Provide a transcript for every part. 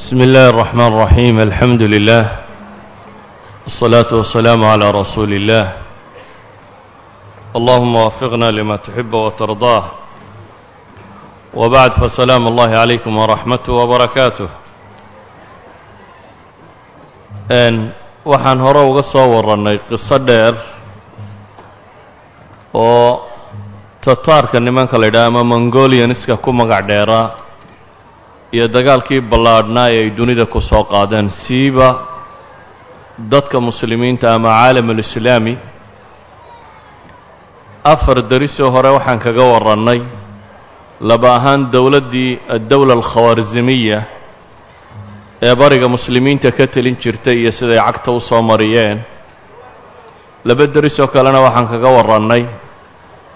بسم الله الرحمن الرحيم الحمد لله والصلاة والسلام على رسول الله اللهم وفقنا لما تحب وترضاه وبعد فسلام الله عليكم ورحمته وبركاته n waxaan hore uga soo warannay qiso dheer oo tataarka nimanka la yidhaha ama mongolianiska ku magac dheeraa iyo dagaalkii ballaadhnaa ee ay dunida ku soo qaadeen siiba dadka muslimiinta ama caalamulislaami afar derisoo hore waxaan kaga warannay laba ahaan dowladdii addowla alkhawaarzimiya ee bariga muslimiinta ka telin jirtay iyo siday cagta u soo mariyeen. Laba derisoo kalena waxaan kaga warannay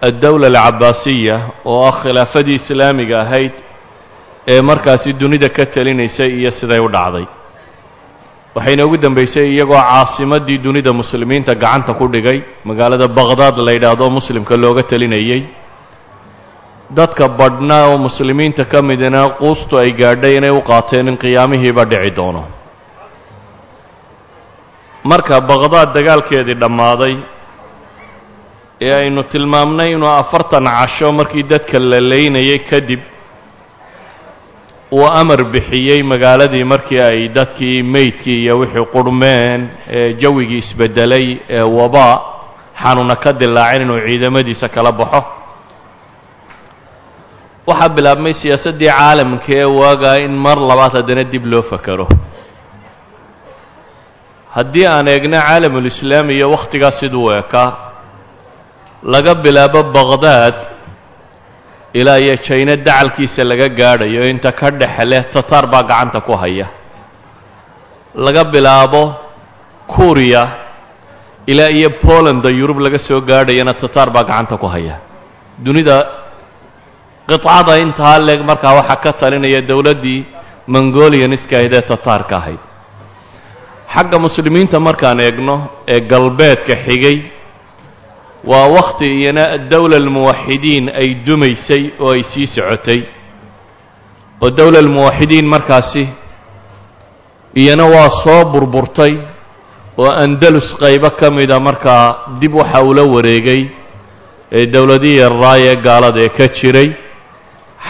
addowla alcabaasiya oo ah khilaafadii islaamiga ahayd ee markaasi dunida ka telinaysay iyo siday u dhacday. Waxayna ugu dambaysay iyagoo caasimaddii dunida muslimiinta gacanta ku dhigay magaalada baqhdaad la yidhaahdo muslimka looga telinayey dadka badhnaa oo muslimiinta ka midina quustu ay gaadhay inay u qaateen in qiyaamihiiba dhici doono. Marka baqhdaad dagaalkeedii dhammaaday ee aynu tilmaamnay inuu afartan casho markii dadka la leynayay kadib uu amar bixiyey magaaladii markii ay dadkii meydkii iyo wixii qurhmeen ee jawigii isbeddelay ee wabaa xanuuna ka dilaacin inuu ciidamadiisa kala baxo. Waxaa bilaabmay siyaasaddii caalamka ee waagaa in mar labaad haddana dib loo fakero haddii aan eegno caalamulislaami iyo wakhtigaas siduu ekaa laga bilaabo baqhdaad ilaa iyo jayno dacalkiisa laga gaadhayo inta ka dhexe leh tataar baa gacanta ku haya. Laga bilaabo kuriya ilaa iyo bolanda yurub laga soo gaadhayana tataar baa gacanta ku haya. Dunida qicada intaa leeg markaa waxaa ka talinaya dowladdii mongolianiska ahayd ee tataarka ahayd. Xagga muslimiinta markaan eegno ee galbeedka xigay waa wakhti iyana dowla almuwaxidiin ay dumaysay oo ay sii socotay. Oo dowla almuwaxidiin markaasi iyana waa soo burburtay oo andalus qaybo ka mida markaa dib waxa ula wareegay ee dowladihii yarraa ee gaalada ee ka jiray.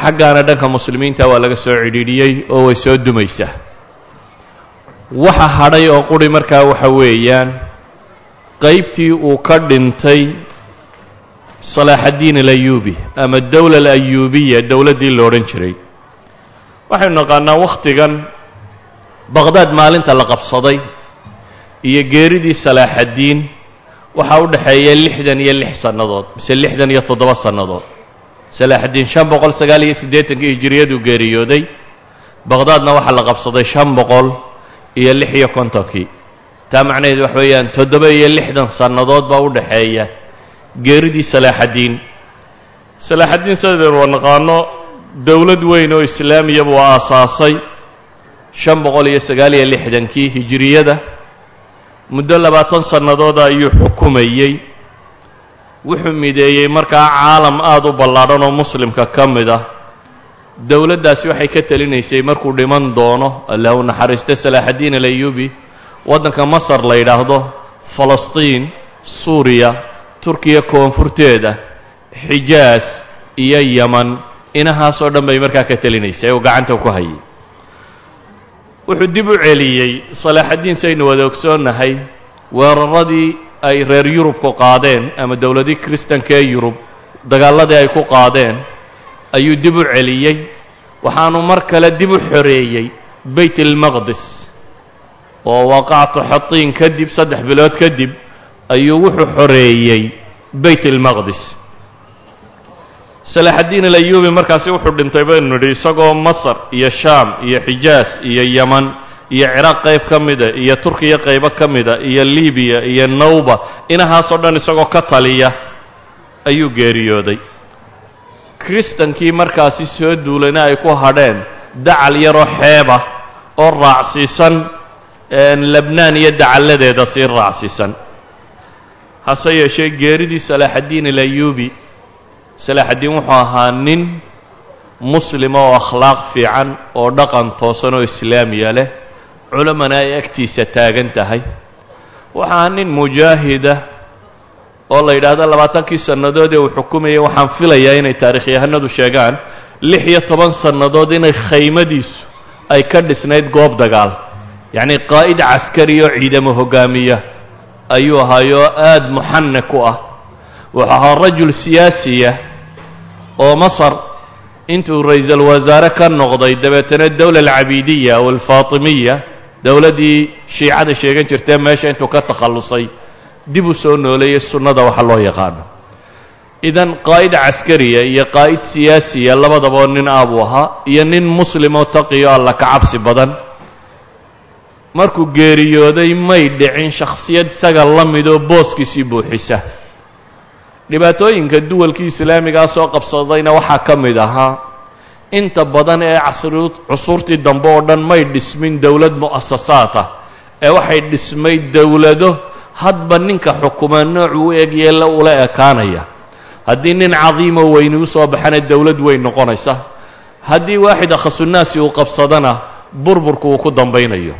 Xaggaana dhanka muslimiinta waa laga soo cidhiidhiyey oo way soo dumaysaa. Waxa hadhay oo quri markaa waxa weeyaan qaybtii uu ka dhintay salaaxaddiin alayuubi ama dowla alayuubiya dowladdii lo odhan jiray. Waxaynu naqaanaa wakhtigan baqhdaad maalinta la qabsaday iyo geeridii salaaxaddiin waxaa u dhexeeya lixdan iyo lix sannadood mise lixdan iyo toddoba sannadood. Salaaxaddiin shan boqol sagaal iyo siddeetankii hijiriyaduu geeriyooday. Baqhdaadna waxaa la qabsaday shan boqol iyo lix iyo kontonkii taa macnaheed wax weeyaan toddoba iyo lixdan sannadood baa u dhexeeya geeridii salaaxaddiin salaaxaddiin sidaynu waa naqaano dowlad weyn oo islaamiya buu aasaasay shan boqol iyo sagaal iyo lixdankii hijiriyada muddo labaatan sannadooda ayuu xukumayey. Wuxuu mideeyey markaa caalam aada u ballaadhan oo muslimka ka mid ah. Dowladdaasi waxay ka telinaysay markuu dhiman doono allah u naxariista salaaxaddiin alayuubi waddanka masar la yidhaahdo falastiin suuriya turkiya koonfurteeda xijaas iyo yaman. Inahaasoo dhan bay markaa ka telinaysay oo gacanta ku hayay. Wuxuu dib u celiyey salaaxaddiin saynu wada ogsoonnahay weeraradii ay reer yurubku qaadeen ama dowladii kristanka ee yurub dagaalladii ay ku qaadeen ayuu dib u celiyey. Waxaanu mar kale dib u xoreeyey bayt almaqdis oo waaqacatu xatiin kadib saddex bilood kadib ayuu wuxuu xoreeyey bayt almaqdis salaaxaddiin alayuubi markaasi wuxuu dhintay baynu nidhi isagoo masar iyo shaam iyo xijaas iyo yaman iyo ciraaq qayb ka mida iyo turkiya qaybo ka mida iyo libiya iyo nawba inahaasoo dhan isagoo ka taliya ayuu geeriyooday. Kristankii markaasi soo duulayna ay ku hadheen dacal yaroo xeebah oo raacsiisan lebnaan iyo dacalladeeda sii raacsiisan hase yeeshee geeridii salaaxaddiin alayuubi salaaxaddiin wuxuu ahaa nin muslima oo akhlaaq fiican oo dhaqan toosan oo islaamiya leh culamana ay agtiisa taagan tahay. Waxaa nin mujaahida oo la yidhaahdo labaatankii sannadood ee uu xukumayay waxaan filayaa inay taarikhyahanadu sheegaan lix iyo toban sannadood inay khaymadiisu ay ka dhisnayd goob dagaal yacnii qaa'id caskari oo ciidamo hogaamiya ayuu ahaayoo aada muxanak u ah. Wuxuu ahaa rajul siyaasiya oo masar intuu ra'iisul wasaare ka noqday dabeetana dowla alcabiidiya aw alfaatimiya dowladdii shiicada sheegan jirtee meesha intuu ka takhallusay dib u soo nooleeyey sunnada waxa loo yaqaano. Idan qaa'id caskariya iyo qaa'id siyaasiya labadabao nin aabuu ahaa iyo nin muslimoo taqiyo alla ka cabsi badan markuu geeriyooday may dhicin shakhsiyad isaga la midoo booskiisii buuxisa. Dhibaatooyinka duwalkii islaamigaa soo qabsadayna waxaa ka mid ahaa inta badan ee casri cusuurtii dambe oo dhan may dhismin dowlad mu'asasaad ah. Ee waxay dhismay dowlado hadba ninka xukuma noocuu u eg yeella ula ekaanaya. Haddii nin cadiimoo weyni u soo baxana dowlad weyn noqonaysa. Haddii waaxid akhasunaasi uu qabsadana burburku uu ku dambaynayo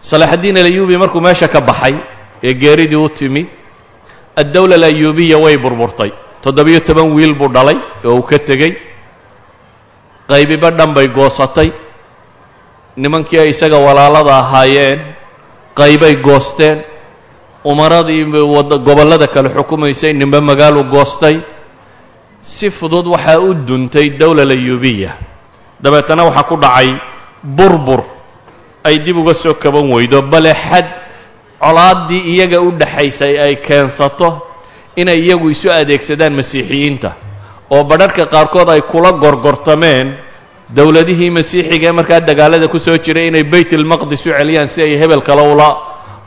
salaaxaddiin alayuubi markuu meesha ka baxay ee geeridii u timi addowla alayuubiya way burburtay. Toddobiyo toban wiil buu dhalay oo uu ka tegey. Qaybiba dhan bay goosatay. Nimankii ay isaga walaalada ahaayeen qaybay goosteen. Umaradii gobollada kale xukumaysay ninba magaalu goostay. Si fudud waxaa u duntay dowla alayuubiya. Dabeetana waxaa ku dhacay burbur ay dib uga soo kaban weydo bale xad colaaddii iyaga u dhaxaysay ay keensato inay iyagu isu adeegsadaan masiixiyiinta oo badharhka qaarkood ay kula gorgortameen dowladihii masiixiga ee markaa dagaalada ku soo jiray inay baytalmaqdis u celiyaan si ay hebel kale ula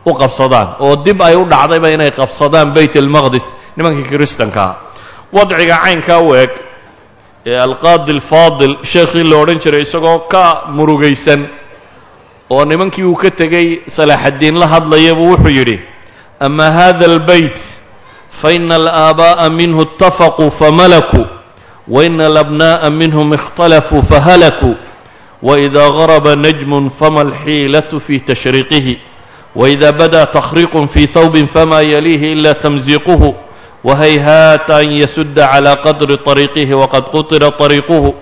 u qabsadaan oo dib ay u dhacdayba inay qabsadaan baytalmaqdis nimankii kiristankaa wadciga caynkaa u eg ee alqaadi alfaadil sheekhii la odhan jiray isagoo ka murugaysan oo nimankii uu ka tegey salaaxaddiin la hadlayabuu wuxuu yidhi ama hada albeyt faina alaaba'a minhu itafaquu famalakuu waina alabnaa'a minhum ikhtalafuu fahalakuu waidaa garaba najmun fama alxiilatu fii tashriqihi waidaa badaa takhriqun fii hawbin famaa yaliihi ilaa tamziquhu wahayhaata an yasuda calaa qadri طariiqihi waqad qutila طariiquhu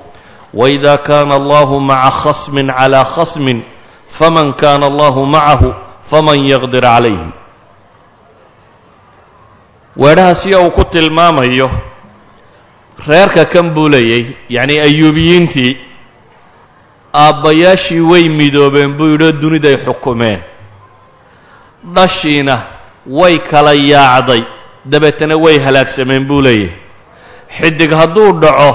waidaa kaana allahu maca khasmin calaa khasmin faman kana allahu macahu faman yaqdir calayhi weedhahaasiyo uu ku tilmaamayo reerka kan buu leeyay yacnii ayuubiyiintii aabbayaashii way midoobeen buu yidhoo duniday xukumeen dhashiina way kala yaacday dabeetana way halaagsameen buu leeyahay xidig hadduu dhaco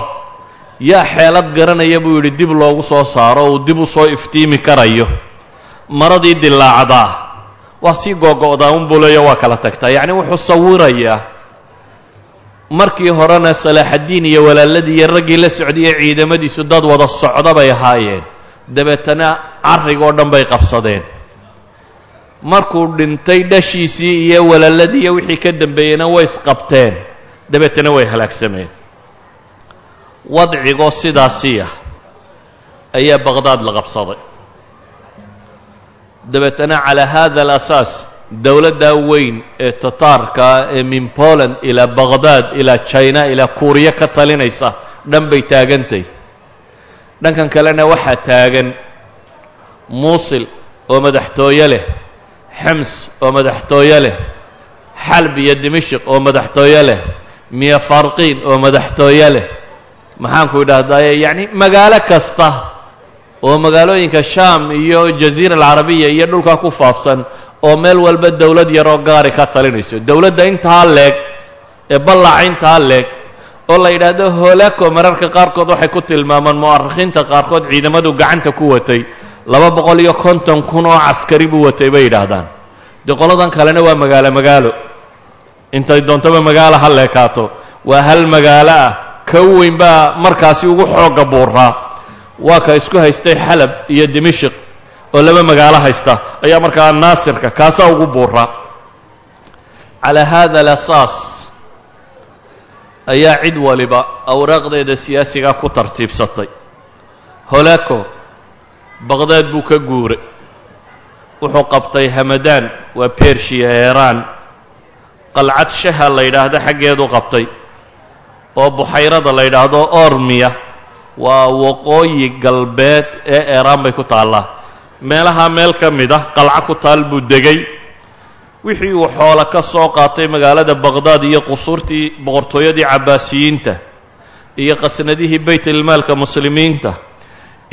yaa xeelad garanaya buu yidhi dib loogu soo saaro uu dib u soo iftiimi karayo. Maradii dilaacdaa waa sii googo'daa unbuu leeya waa kala tagtaa. Yacni wuxuu sawirayaa. Markii horena salaaxaddiin iyo walaaladii iyo raggii la socdaiyo ciidamadiisu dad wada socda bay ahaayeen. Dabeetana carrigoo dhan bay qabsadeen. Markuu dhintay dhashiisii iyo walaaladii iyo wixii ka dambeeyeyna way isqabteen. Dabeetana way halaagsameen wadcigoo sidaasiya ayaa baqhdaad la qabsaday. Dabeetana calaa hada alasaas dowladdaa weyn ee tataarka ee min poland ilaa baqhdaad ilaa china ilaa kuuriya ka talinaysa dhan bay taagantay. Dhankan kalena waxaa taagan muusil oo madaxtooye leh xems oo madaxtooye leh xalb iyo dimashik oo madaxtooye leh miya farqiin oo madaxtooye leh maxaanku idhahdaaye yacni magaalo kasta oo magaalooyinka sham iyo jaziira alcarabiya iyo dhulkaa ku faafsan oo meel walba dowlad yaroo gaari ka talinayso. Dowladda intaa leeg ee ballaca intaa leeg oo la yidhaahdo hoolako mararka qaarkood waxay ku tilmaamaan mu'arikhiinta qaarkood ciidamadu gacanta ku watay. Laba boqol iyo konton kun oo caskari buu watay bay yidhaahdaan. Dee qoladan kalena waa magaalo magaalo. Intay doontaba magaalo ha leekaato. Waa hal magaalo ah ka weyn baa markaasi ugu xoogga buuraa. Waa ka isku haystay xalab iyo dimashik oo laba magaalo haysta ayaa markaa naasirka kaasaa ugu buuraa. Calaa hada alasaas ayaa cid waliba awraaqdeeda siyaasiga ku tartiibsatay. Holako baqdaad buu ka guuray. Wuxuu qabtay hamadaan waa bershiya eeraan qalcad shaha la yidhaahdo xaggeedu qabtay oo buxayrada la yidhaahdo ormiya waa waqooyi galbeed ee eeraan bay ku taallaa meelaha meel ka mid ah qalco ku taal buu degay. Wixii uu xoolo ka soo qaatay magaalada baqdaad iyo qusuurtii boqortooyadii cabbaasiyiinta iyo qasnadihii baytilmaalka muslimiinta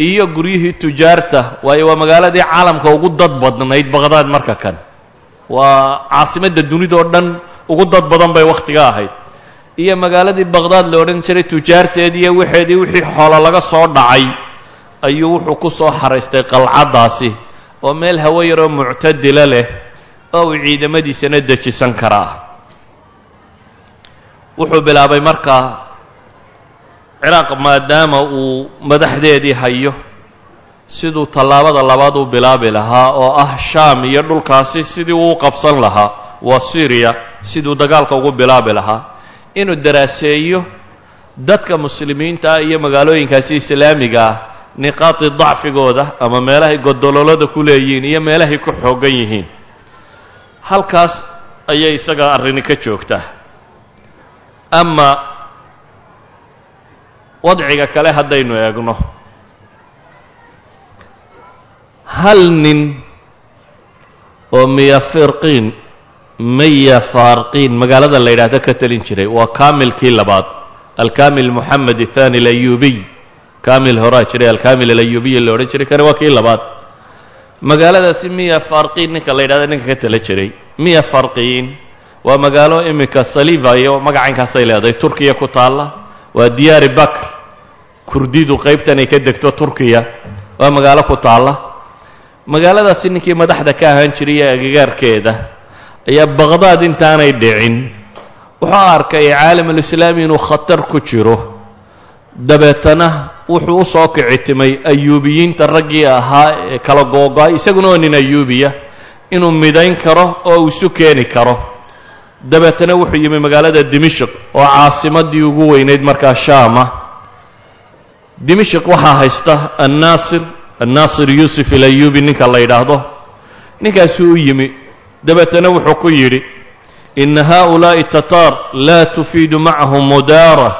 iyo guryihii tujaarta waayo waa magaaladii caalamka ugu dad badnayd baqdaad marka kan. Waa caasimadda dunidao dhan ugu dad badan bay wakhtiga ahayd iyo magaaladii baqdaad la odhan jiray tujaarteedii iyo waxeedii wixii xoolo laga soo dhacay ayuu wuxuu ku soo xaraystay qalcaddaasi oo meel hawo yaroo muctadila leh oo uu ciidamadiisana dejisan karaa. Wuxuu bilaabay markaa ciraaq maadaama uu madaxdeedii hayo siduu tallaabada labaad u bilaabi lahaa oo ah shaam iyo dhulkaasi sidii uu qabsan lahaa waa syriya siduu dagaalka ugu bilaabi lahaa inuu daraaseeyo dadka muslimiinta iyo magaalooyinkaasi islaamiga ah niqaati dacfigooda ama meelahay godololada ku leeyihiin iyo meelahay ku xoogan yihiin. Halkaas ayay isaga arrini ka joogtaa ama wadciga kale haddaynu eegno. Hal nin oo miyafirqiin maya faarqiin magaalada la yidhaahdo ka telin jiray waa kaamilkii labaad. Alkamil moxamed athani alayubiy kamil horaa jiray alkamil alayubiy la odhan jiray kani waa kii labaad. Magaaladaasi miya farqiin ninka la yidhahdo ninka ka tala jiray. Miya farqiin waa magaalo iminka saliva iyo magacaynkaasay leedahay turkiya ku taalla. Waa diyaari bakr kurdidu qaybtan ay ka degto turkiya. Waa magaalo ku taalla. Magaaladaasi ninkii madaxda ka ahaan jiray ee agagaarkeeda ayaa baqdaad intaanay dhicin. Wuxuu arkay caalamulislaami inuu khatar ku jiro. Dabeetana wuxuu u soo kicitimay ayuubiyiinta raggii ahaa ee kala googo-ay isaguna oo nin ayuubiya inuu midayn karo oo isu keeni karo. Dabeetana wuxuu yimi magaalada dimishq oo caasimadii ugu weynayd markaa shaama dimishq waxaa haysta annaasir annaasir yuusuf alayuubi ninka la yidhaahdo. Ninkaasuu u yimi dabeetana wuxuu ku yidhi ina haؤulaaءi tataar laa tufiidu macahum mudaara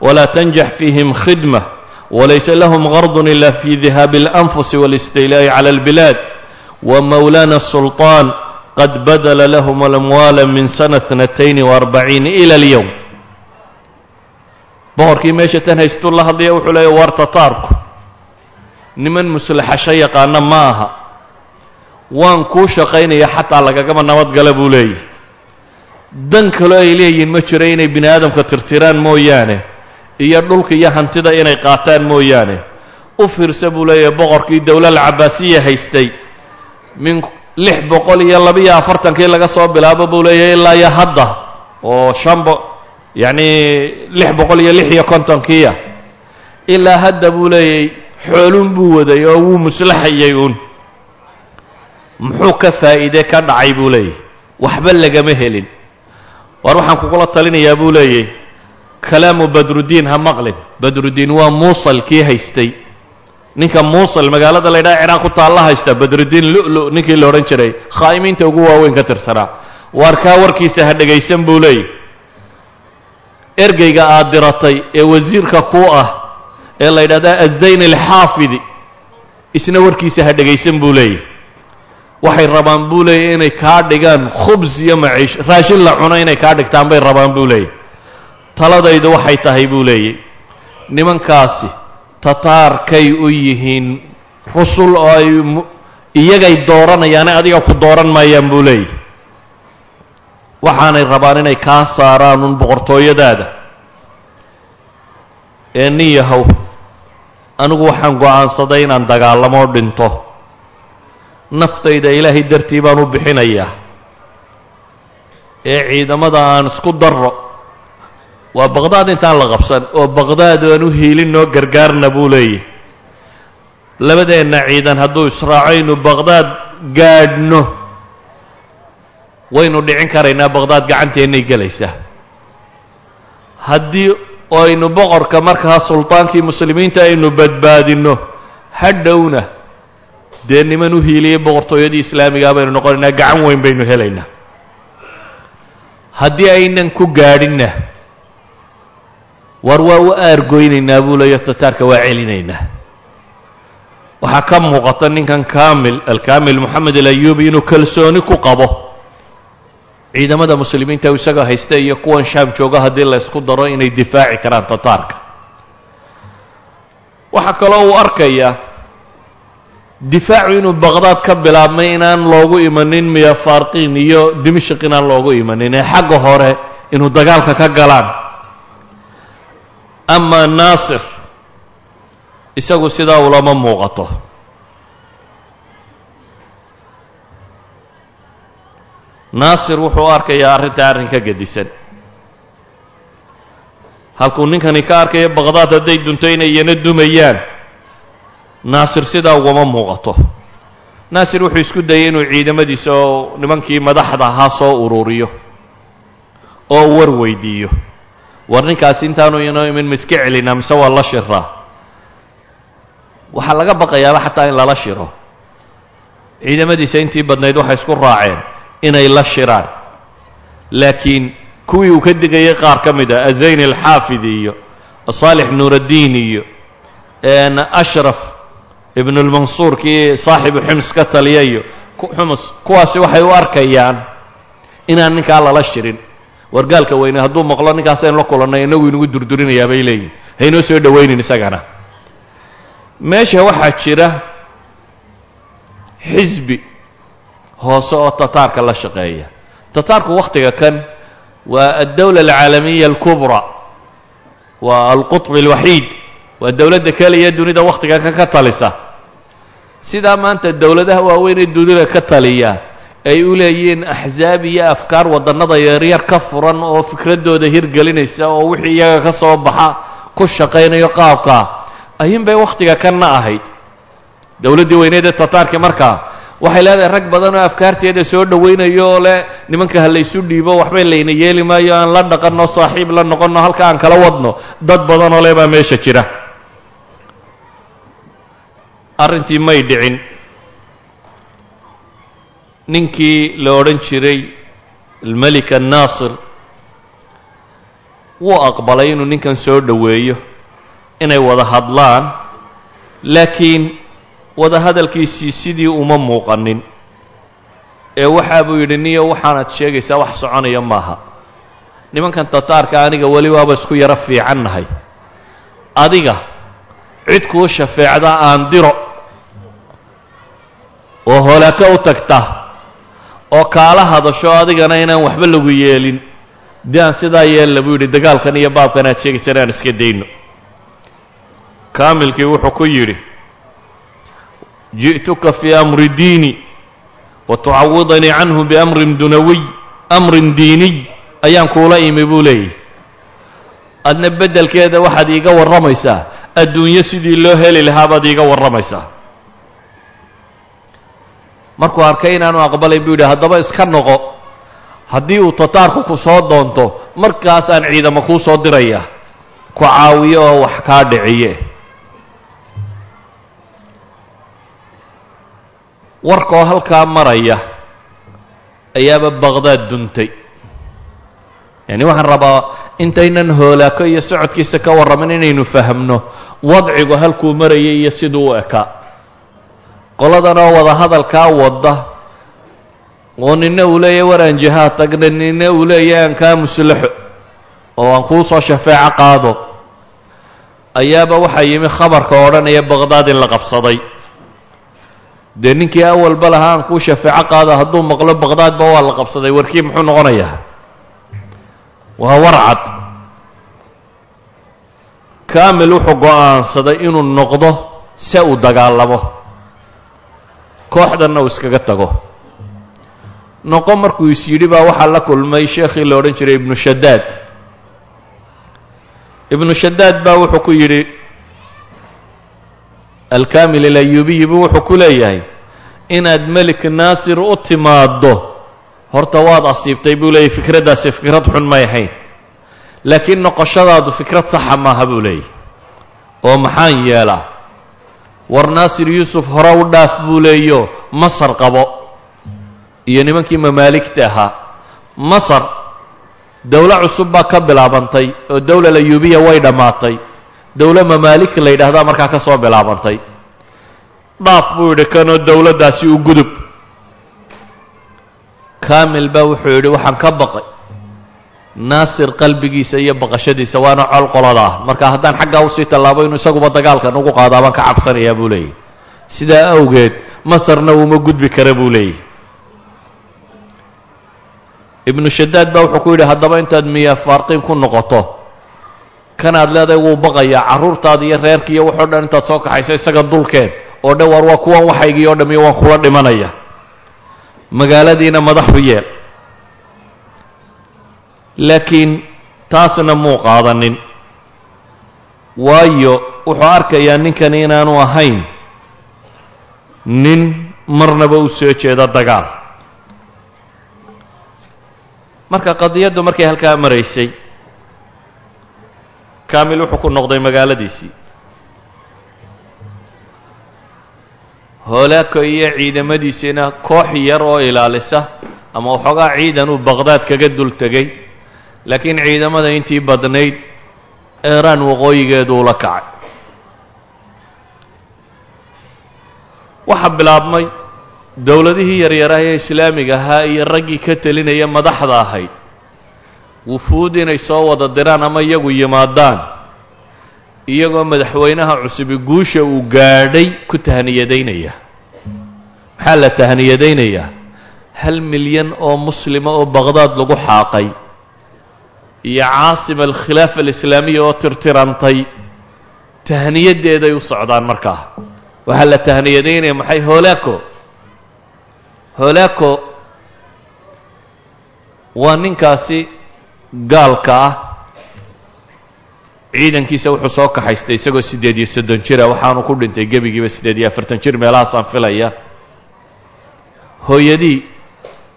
wla tanjax fiihim khidma walaysa lahm gard ila fi dihaabi اlanfusi wاlاstiilaa'i clى اlbilaad wmawlana الsulطaan qad badla lahm alamwaala min sana اثnatayn وarbaciin ilى اlyowm boqorkii meesha tan haystuu la hadlaya wuxuu leeya war tataarku niman muslaxasho yaqaana ma aha waan kuu shaqaynaya xataa lagagama nabadgala buu leeyahy dan kaloo ay leeyihiin ma jiro inay bini aadamka tirtiraan mooyaane iyo dhulka iyo hantida inay qaataan mooyaane. U fiirsa buu leeyahay boqorkii dowlal cabaasiya haystay. Min lix boqol iyo labiyo afartankii laga soo bilaabo buu leeyahay ilaa iyo hadda oo shanbo yacni lix boqol iyo lix iyo kontonkiiya. Ilaa hadda buu leeyahay xoolun buu waday oo wuu muslaxayay uun muxuu ka faa'iide ka dhacay buu leeyahy waxba lagama helin. War waxaan kugula talinayaa buu leeyahy kalaamu badrudiin ha maqlin. Badrudiin waa muusal kii haystay. Ninka muusal magaalada la ydhaha ciraaq ku taalla haysta badrudiin lu'lu ninkii la odhan jiray khaa'imiinta ugu waaweyn ka tirsanaa. Waar warkiisa ha dhegaysan buu leeyahy ergeyga aad diratay ee wasiirka kuu ah ee la yidhahda azayn alxaafidi isna warkiisa ha dhegaysan buu leeyahy waxay rabaan buu leeyahy inay kaa dhigaan khubs iyo maciish. Raashin la cuno inay kaa dhigtaan bay rabaan buu leeyahy taladaydu waxay tahay buu leeyahy nimankaasi tataarkay u yihiin rusul oo ay iyagay dooranayaane adiga ku dooran maayaan buu leeyahy waxaanay rabaan inay kaa saaraan un boqortooyadaada. Ee nin yahow anigu waxaan go'aansaday inaan dagaalamoo dhinto naftayda ilaahay dartii baan u bixinayaa. Ee ciidamada aan isku darro. Waa baqdaad intaan la qabsan oo baqdaad aan u hiilin noo gargaarna buu leeyahy labadeenna ciidan hadduu israaco inu baqdaad gaadhno waynu dhicin karaynaa baqdaad gacanteennay gelaysaa. Haddii aynu boqorka markaa sultaankii muslimiinta aynu badbaadinno hadhowna dee niman u hiiliyey boqortooyadii islaamigaa baynu noqonaynaa gacan weyn baynu helaynaa haddii aynan ku gaadhinna war waa u aargoynaynaa buu leeyo tataarka waa celinaynaa. Waxaa ka muuqata ninkan kamil alkamil moxamed alayubi inuu kalsooni ku qabo. Ciidamada muslimiinta isaga haysta iyo kuwan shaam jooga haddii la ysku daro inay difaaci karaan tataarka waxaa kaloo uu arkayaa difaacu inuu baqdaad ka bilaabmay inaan loogu imanin miyafarqiin iyo dimashik inaan loogu imanin ee xagga hore inuu dagaalka ka galaan ama naasir isagu sidaa ulama muuqato naasir wuxuu arkayaa arrinta arrin ka gedisan halkuu ninkani ka arkayo baqdaad hadday dunto inayana dumayaan naasir sidaa ugama muuqato. Naasir wuxuu isku dayay inuu ciidamadiisa oo nimankii madaxda ahaa soo ururiyo oo war weydiiyo war ninkaasi intaanu inoo imin ma iska celinaa mise waa la shiraa waxaa laga baqayaaba xataa in lala shiro. Ciidamadiisa intii badnayd waxay isku raaceen inay la shiraan. Laakiin kuwii uu ka digayay qaar ka mid ah azayn alxaafid iyo saalix nuuraddiin iyo ashraf ibn lmansuur kii saaxibu xims ka taliya iyo xumus kuwaasi waxay u arkayaan inaan ninkaa lala shirin. Wargaalka weyne hadduu maqlo ninkaasaynu la kulannay inagu inagu durdurinayaa bay leeyihiin haynoo soo dhowaynin isagana. Meesha waxaa jira xisbi hoose oo tataarka la shaqeeya. Tataarku wakhtiga kan waa addawla alcaalamiya alkubra waa alqutb alwaxiid waa dowladda keliya dunida wakhtiga kan ka talisa. Sidaa maanta dowladaha waaweyn ee dunida ka taliya ay u leeyihiin axsaab iyo afkaar waddannada yaryar ka furan oo fikraddooda hirgelinaysa oo wixii iyaga ka soo baxa ku shaqaynayo qaabkaa ayuun bay wakhtiga kanna ahayd. Dowladdii weyneed ee tataarki markaa waxay leedahay rag badan oo afkaarteeda soo dhowaynayo oo leh nimanka ha laysu dhiibo waxbay layna yeeli maayo aan la dhaqanno saaxiib la noqonno halka aan kala wadno. Dad badanoo le baa meesha jira arrintii may dhicin. Ninkii la odhan jiray almelik annaasir wuu aqbalay inuu ninkan soo dhoweeyo inay wada hadlaan laakiin wada hadalkiisii sidii uma muuqanin. Ee waxaa buu yidhi niyo waxaanaad sheegaysaa wax soconaya maaha. Nimankan tataarka aniga weli waaba isku yaro fiican nahay. Adiga cid kuu shafeecda aan diro oo holaaka u tagta oo kaala hadasho adigana inaan waxba lagu yeelin. Dee aan sidaa yeella buu yidhi dagaalkan iyo baabkan aad sheegaysan aan iska dayno. Kaamilkii wuxuu ku yidhi ji'tuka fii amri diini wa tucawidanii canhu biamrin dunawiy amrin diiniy ayaan kuula imi buu leeyahy adna beddelkeeda waxaad iiga warramaysaa. Adduunyo sidii loo heli lahaa baad iiga warramaysaa markuu arkay inaanu aqbalay buu yidhi haddaba iska noqo. Haddii uu tataarku ku soo doonto markaasaan ciidamo kuu soo diraya. Ku caawiyo oo wax kaa dhiciye. Warkoo halkaa maraya ayaaba baqdaad duntay. Yacni waxaan rabaa intaynan hoolaako iyo socodkiisa ka warramin inaynu fahamno wadcigu halkuu marayay iyo siduu u ekaa qoladanoo wada hadalkaa wadda. Oo nina uu leeyahy war aan jihaad tagna nina uu leeyahy aan kaa muslaxo oo aan kuu soo shafeeco qaado. Ayaaba waxaa yimi khabarka odhanaya baqdaad in la qabsaday. Dee ninkii awalba lahaa aan kuu shafeeco qaado hadduu maqlo baqdaadba waa la qabsaday warkii muxuu noqonayaa waa warcad. Kaamil wuxuu go'aansaday inuu noqdo se uu dagaalamo kooxdanna uu iskaga tago. Noqo markuu is yidhi baa waxaa la kulmay sheekhii la odhan jiray ibnu shadaad ibnu shadaad baa wuxuu ku yidhi alkamil alayubiyi buu wuxuu ku leeyahay inaad melik naasir u timaaddo horta waad asiibtay buu leeyahy fikraddaasi fikrad xun may ahayn. Laakiin noqoshadaadu fikrad saxa maaha buu leeyahy oo maxaan yeelaa war naasir yuusuf hore u dhaaf buu leeyo masar qabo. Iyo nimankii mamaaligta ahaa. Masar dowlo cusub baa ka bilaabantay oo dowla layuubiya way dhammaatay dowlo mamaalik la yidhaahdaa markaa ka soo bilaabantay. Dhaaf buu yidhi kanoo dowladdaasi u gudub. Kaamil baa wuxuu yidhi waxaan ka baqay naasir qalbigiisa iyo baqashadiisa waana col qolada. Ah marka haddaan xaggaa u sii tallaabo inuu isaguba dagaalka nagu qaadaa baan ka cabsanayaa buu leeyahy sidaa awgeed masarna uuma gudbi kara buu leeyahy ibnu shadaad baa wuxuu ku yidhi haddaba intaad miya faarqiin ku noqoto kanaad leedahay wuu baqayaa carruurtaada iyo reerka iyo waxoo dhan intaad soo kaxayso isaga dulkeed oo dhan war waa kuwan waxaygii oo dham iyo waan kula dhimanaya. Magaaladiina madaxu yeel laakiin taasna muu qaadanin. Waayo wuxuu arkayaa ninkani inaanu ahayn nin marnaba u soo jeeda dagaal. Marka qadiyaddu markay halkaa maraysay kaamil wuxuu ku noqday magaaladiisii. Hoolaako iyo ciidamadiisiina koox yar oo ilaalisa ama waxoogaa ciidan uu baqhdaad kaga dul tegay laakiin ciidamada intii badnayd eeraan waqooyigeedu ula kacay. Waxaa bilaabmay dowladihii yaryaraha ee islaamiga ahaa iyo raggii ka telinaya madaxda ahayd wufuud inay soo wada diraan ama iyagu yimaadaan iyagoo madaxweynaha cusubi guusha uu gaadhay ku tahniyadaynaya. Maxaa la tahniyadaynayaa hal milyan oo muslima oo baqhdaad lagu xaaqay iyo caasima alkhilaafa alislaamiya oo tirtirantay tahniyaddeeday u socdaan markaa. Waxaa la tahniyadaynaya maxay hoolaako hoolaako waa ninkaasi gaalka ah. Ciidankiisa wuxuu soo kaxaystay isagoo siddeed iyo soddon jira waxaanu ku dhintay gebigiiba siddeed iyo afartan jir meelahaasaan filaya. Hooyadii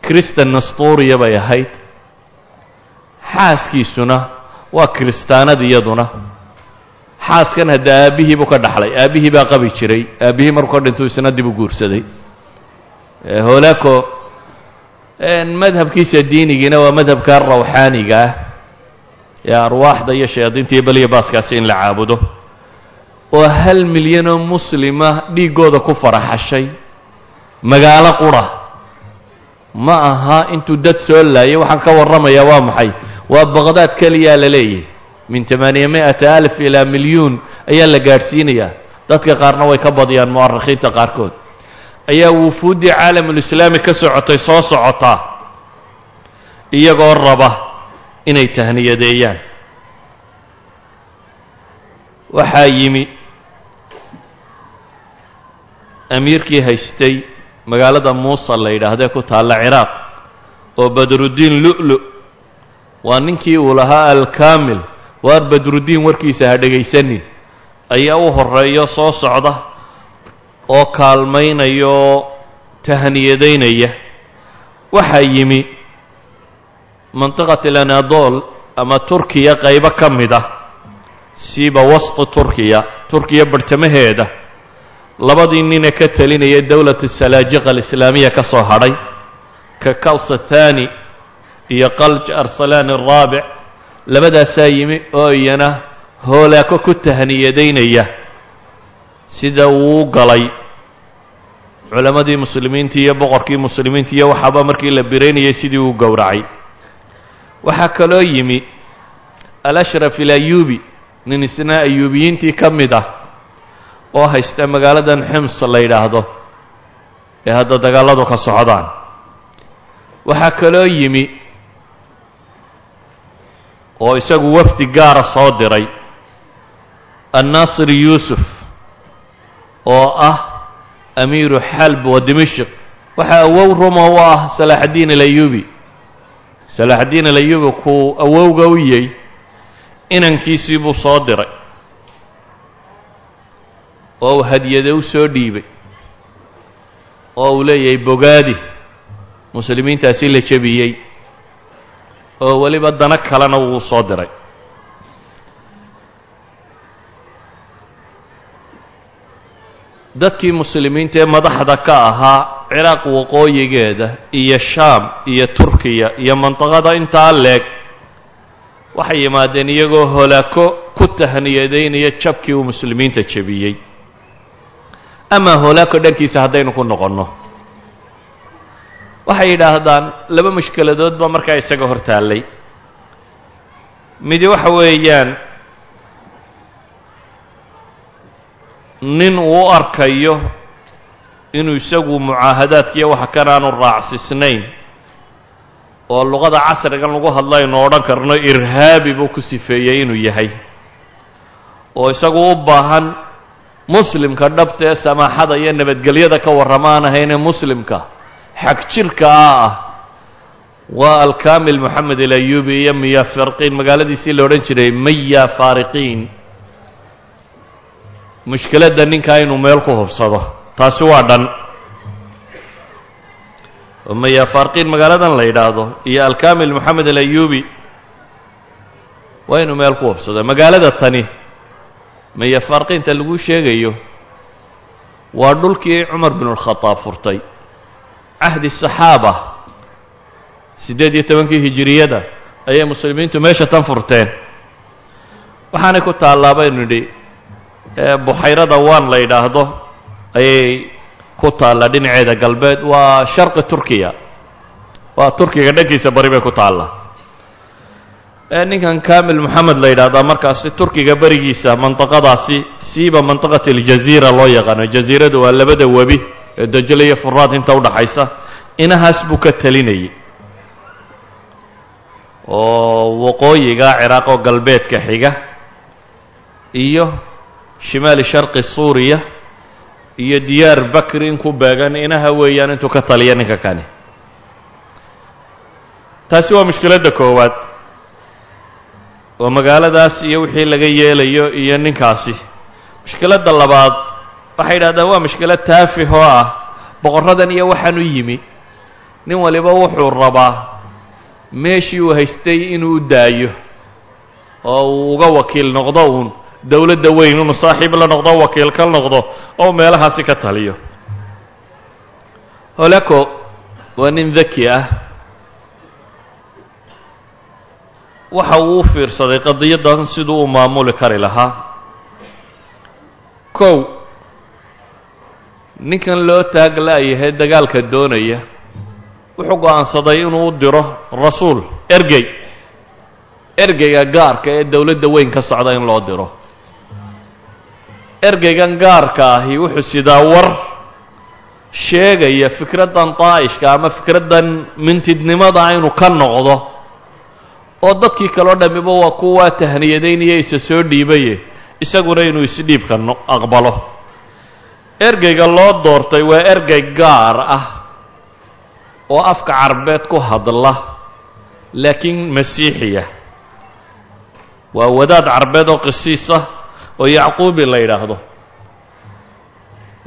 kristan nastuuriya bay ahayd xaaskiisuna waa kiristaanad iyaduna. Xaaskan hadda aabbihii buu ka dhaxlay. Aabbihii baa qabi jiray. Aabbihii markuu ka dhintuu isna dib u guursaday. Hoolaako madhabkiisa diinigiina waa madhabka rawxaaniga ah. Ee arwaaxda iyo shayaadiinta iyo beliya baaskaasi in la caabudo. Oo hal milyanoo muslima dhiiggooda ku faraxashay. Magaalo qura. Ma aha intuu dad soo laayay waxaan ka warramayaa waa maxay waa baqhdaad keliyaa la leeyahay min tamaaniya mi'ata alif ilaa milyuun ayaa la gaadhsiinayaa dadka qaarna way ka badiyaan mu'arikhiinta qaarkood. Ayaa wufuuddii caalamulislaami ka socotay soo socotaa iyagoo raba inay tahniyadeeyaan. Waxaa yimi amiirkii haystay magaalada muusa la yidhaahdee ku taalla ciraaq oo badruddiin lu'lu waa ninkii uu lahaa alkaamil. Waar badruddiin warkiisa ha dhegaysanin. Ayaa u horreeyo soo socda oo kaalmaynaya oo tahniyadaynaya. Waxaa yimi mantiqat alanadol ama turkiya qaybo ka mid ah. Siiba wasti turkiya turkiya barhtamaheeda labadii nine ka telinaya dowlat salaajiqa alislaamiya ka soo hadhay. Ka kaws athani iyo qalj arsalaan araabic labadaasaa yimi oo iyana hoolaako ku tahniyadaynaya sida uu galay. Culammadii muslimiinta iyo boqorkii muslimiinta iyo waxaaba markii la biraynayay sidii uu gowracay. Waxaa kaloo yimi alashraf ilayubi nin isna ayuubiyiintii ka mid ah oo haysta magaaladan xims la yidhaahdo ee hadda dagaalladu ka socdaan. Waxaa kaloo yimi oo isagu wafdi gaara soo diray annaasir yuusuf oo ah amiiru xalb wa dimashq waxaa awow ruma u ah salaaxaddiin alayubi. Salaaxaddiin alayubi kuu awowga u yey inankiisii buu soo diray oo uu hadiyade u soo dhiibay oo uu leeyahay bogaadi. Muslimiintaasi la jebiyey oo weliba dano kalena wuu soo diray. Dadkii muslimiinta ee madaxda ka ahaa ciraaq waqooyigeeda iyo shaam iyo turkiya iyo mandaqada intaa leeg waxay yimaadeen iyagoo holaako ku tahniyadaynaya jabkii uu muslimiinta jebiyey. Amaa holaako dhankiisa haddaynu ku noqonno waxay yidhaahdaan laba mushkiladood baa markaa isaga hor taallay. Midi waxa weeyaan nin uu arkayo inuu isagu mucaahadaadkiiyo waxa kan aanu raacsisnayn oo luqada casrigan lagu hadla aynu odhan karno irhaabi buu ku sifeeyey inuu yahay. Oo isagu u baahan muslimka dhabta ee samaaxada iyo nabadgelyada ka warramaan ahaynee muslimka xag jirka ah waa alkamil moxamed alayubi iyo miya farqiin. Magaaladiisii la odhan jiray maya faariqiin mushkiladda ninkaa inuu meel ku hubsado. Taasi waa dhan. Maya faariqiin magaaladan la yidhaahdo iyo alkamil moxamed alayubi waa inuu meel ku hubsado. Magaalada tani maya faariqiinta lagu sheegayo waa dhulkii cumar bin اlkhadaab furtay cahdi saxaaba siddeed iyo tobankii hijiriyada ayay muslimiintu meesha tan furteen. Waxaanay ku taallaa baynu nidhi buxayrada waan la yidhaahdo ayay ku taallaa dhinaceeda galbeed. Waa sharqi turkiya. Waa turkiga dhankiisa bari bay ku taallaa ninkan kamil moxamed la yidhahdaa markaasi turkiga berigiisa mandiqadaasi siiba mandiqat aljaziira loo yaqaano. Jaziiradu waa labada webi ee dajle iyo furaad inta udhaxaysa inahaas buu ka telinayay. Oo waqooyiga ciraaq oo galbeedka xiga iyo shimaali sharqi suuriya iyo diyaar bakri in ku beegan inaha weeyaan intuu ka taliya ninka kani. Taasi waa mushkiladda koowaad. Oo magaaladaas iyo wixii laga yeelayo iyo ninkaasi. Mushkiladda labaad waxay yidhahdaan waa mushkilad taafih oo ah. Boqorradan iyo waxaan u yimi. Nin waliba wuxuu rabaa meeshii uu haystay inuu daayo oo uu uga wakiil noqdo uun dowladda weyn inuu saaxiib la noqdo wakiil ka noqdo oo meelahaasi ka taliyo. Holako waa nin daki ah. Waxa uu u fiirsaday qadiyaddan siduu u maamuli kari lahaa. Kow ninkan loo taag la'yahay dagaalka doonaya wuxuu go'aansaday inuu u diro rasuul ergey. Ergeyga gaarka ee dowladda weyn ka socda in loo diro. Ergeygan gaarka ahi wuxuu sidaa war sheegaya fikraddan daa'ishka ama fikraddan mintidnimada inuu ka noqdo. Oo dadkii kaleo dhammiba waa kuwaa tahniyadaynaya isa soo dhiibaye isaguna inuu isdhiibka aqbalo ergeyga loo doortay waa ergey gaar ah oo afka carbeed ku hadla laakiin masiixiya. Waa wadaad carbeed oo qisiis ah oo yacquubi la yidhaahdo.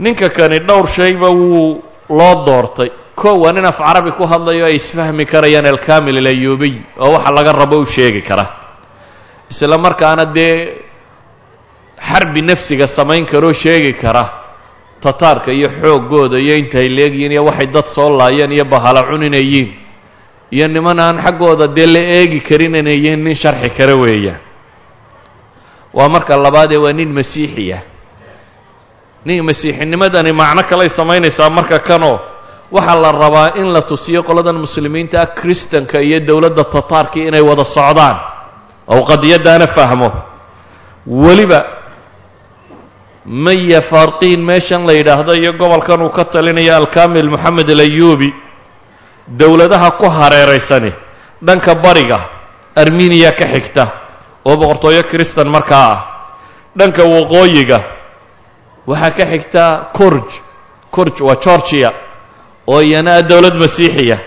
Ninka kani dhowr shayba wuu loo doortay. Kow waa nin af carabi ku hadlayo ay isfahmi karayaan alkamil alayubiy oo waxa laga rabo u sheegi kara. Isla markaana dee xarbi nafsiga samayn karoo sheegi kara tataarka iyo xooggooda iyo intay leegyihiin iyo waxay dad soo laayeen iyo bahala cuninayiin iyo niman aan xaggooda dee la eegi karin inay nin sharxi kara weeyaan waa marka labaadee waa nin masiixiya nin masiixinimadani macno kaley samaynaysaa marka kanoo. Waxaa la rabaa in la tusiyo qoladan muslimiinta ah kristanka iyo dowladda tataarkii inay wada socdaan. Ou qadiyaddaana fahmo. Weliba maya farqiin meeshan la yidhaahdo iyo gobolkan uu ka talinaya alkamil moxamed alayubi dowladaha ku hareeraysani dhanka bariga armeniya ka xigta oo boqortooyo kristan markaa ah dhanka waqooyiga waxaa ka xigta corj corj waa georgia oo iyana ah dowlad masiixiya.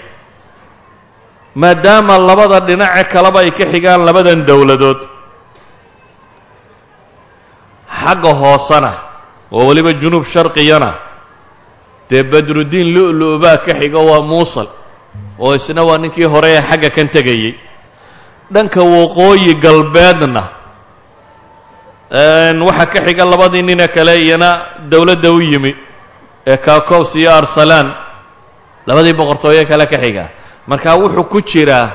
Maadaama labada dhinace kaleba ay ka xigaan labadan dowladood xagga hoosena oo weliba junuub sharqiyana dee badruddiin lu-lu baa ka xigo waa muusal oo isna waa ninkii hore ee xagga kan tegayey. Dhanka waqooyi galbeedna waxaa ka xiga labadii nine kale iyana dowladda u yimi ee kakos iyo arsalan labadii boqortooye kale ka xiga. Marka wuxuu ku jiraa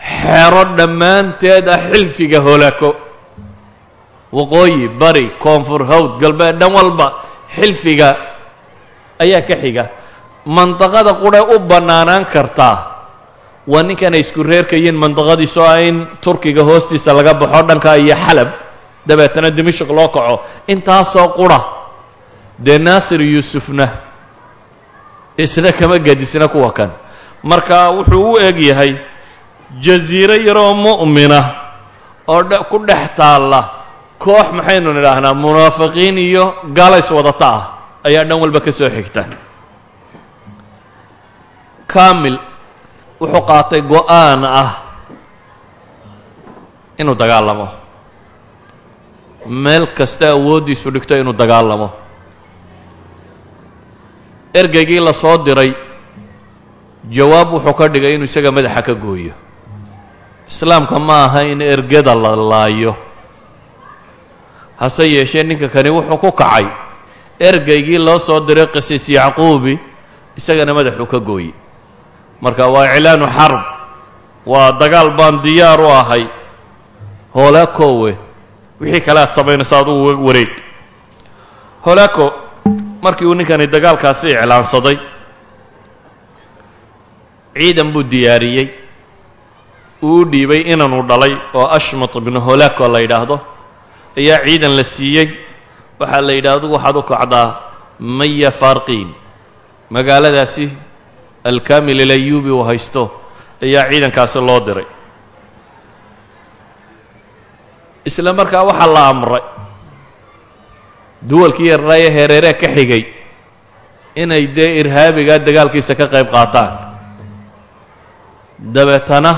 xero dhammaanteed ah xilfiga holaako waqooyi bari koonfur hawd galbeed dhan walba xilfiga ayaa ka xiga. Mandaqada qurhe u bannaanaan kartaa waa ninkanay isku reerkayiin mandaqadiisu ah in turkiga hoostiisa laga baxo dhanka iyo xalab. Dabeetana dimashik loo kaco. Intaasoo qura. Dee naasir yuusufna isna kama gedisna kuwa kan. Marka wuxuu u eg yahay jasiiro yaroo mu'mina oo ku dhex taalla koox maxaynu nidhaahnaa munaafiqiin iyo gaalays wadata ah ayaa dhan walba ka soo xigta. Kamil wuxuu qaatay go'aan ah inuu dagaalamo. Meel kasta awooddiisu dhigto inuu dagaalamo. Ergeygii la soo diray jawaab wuxuu ka dhigay inuu isaga madaxa ka gooyo. Islaamka ma aha in ergada la laayo hase yeeshee ninka kani wuxuu ku kacay. Ergeygii loo soo diray qisiis yacquubi isagana madaxuu ka gooye marka waa iclaanu xarb waa dagaal baan diyaar u ahay. Hoolaakowe wixii kale aad samaynaysa adugu wareeg hoolaako markii uu ninkani dagaalkaasi iclaansaday ciidan buu diyaariyey. Uu u dhiibay inanuu dhalay oo ashmat ibnu hoolaako la yidhaahdo ayaa ciidan la siiyey. Waxaa la yidhi adugu waxaad u kacdaa maya farqiin magaaladaasi alkamil ilayubi uu haysto ayaa ciidankaasi loo diray. Isla markaa waxaa la amray duwalkii yarnaaye hereeree ka xigay inay dee irhaabigaa dagaalkiisa ka qayb qaataan. Dabeetana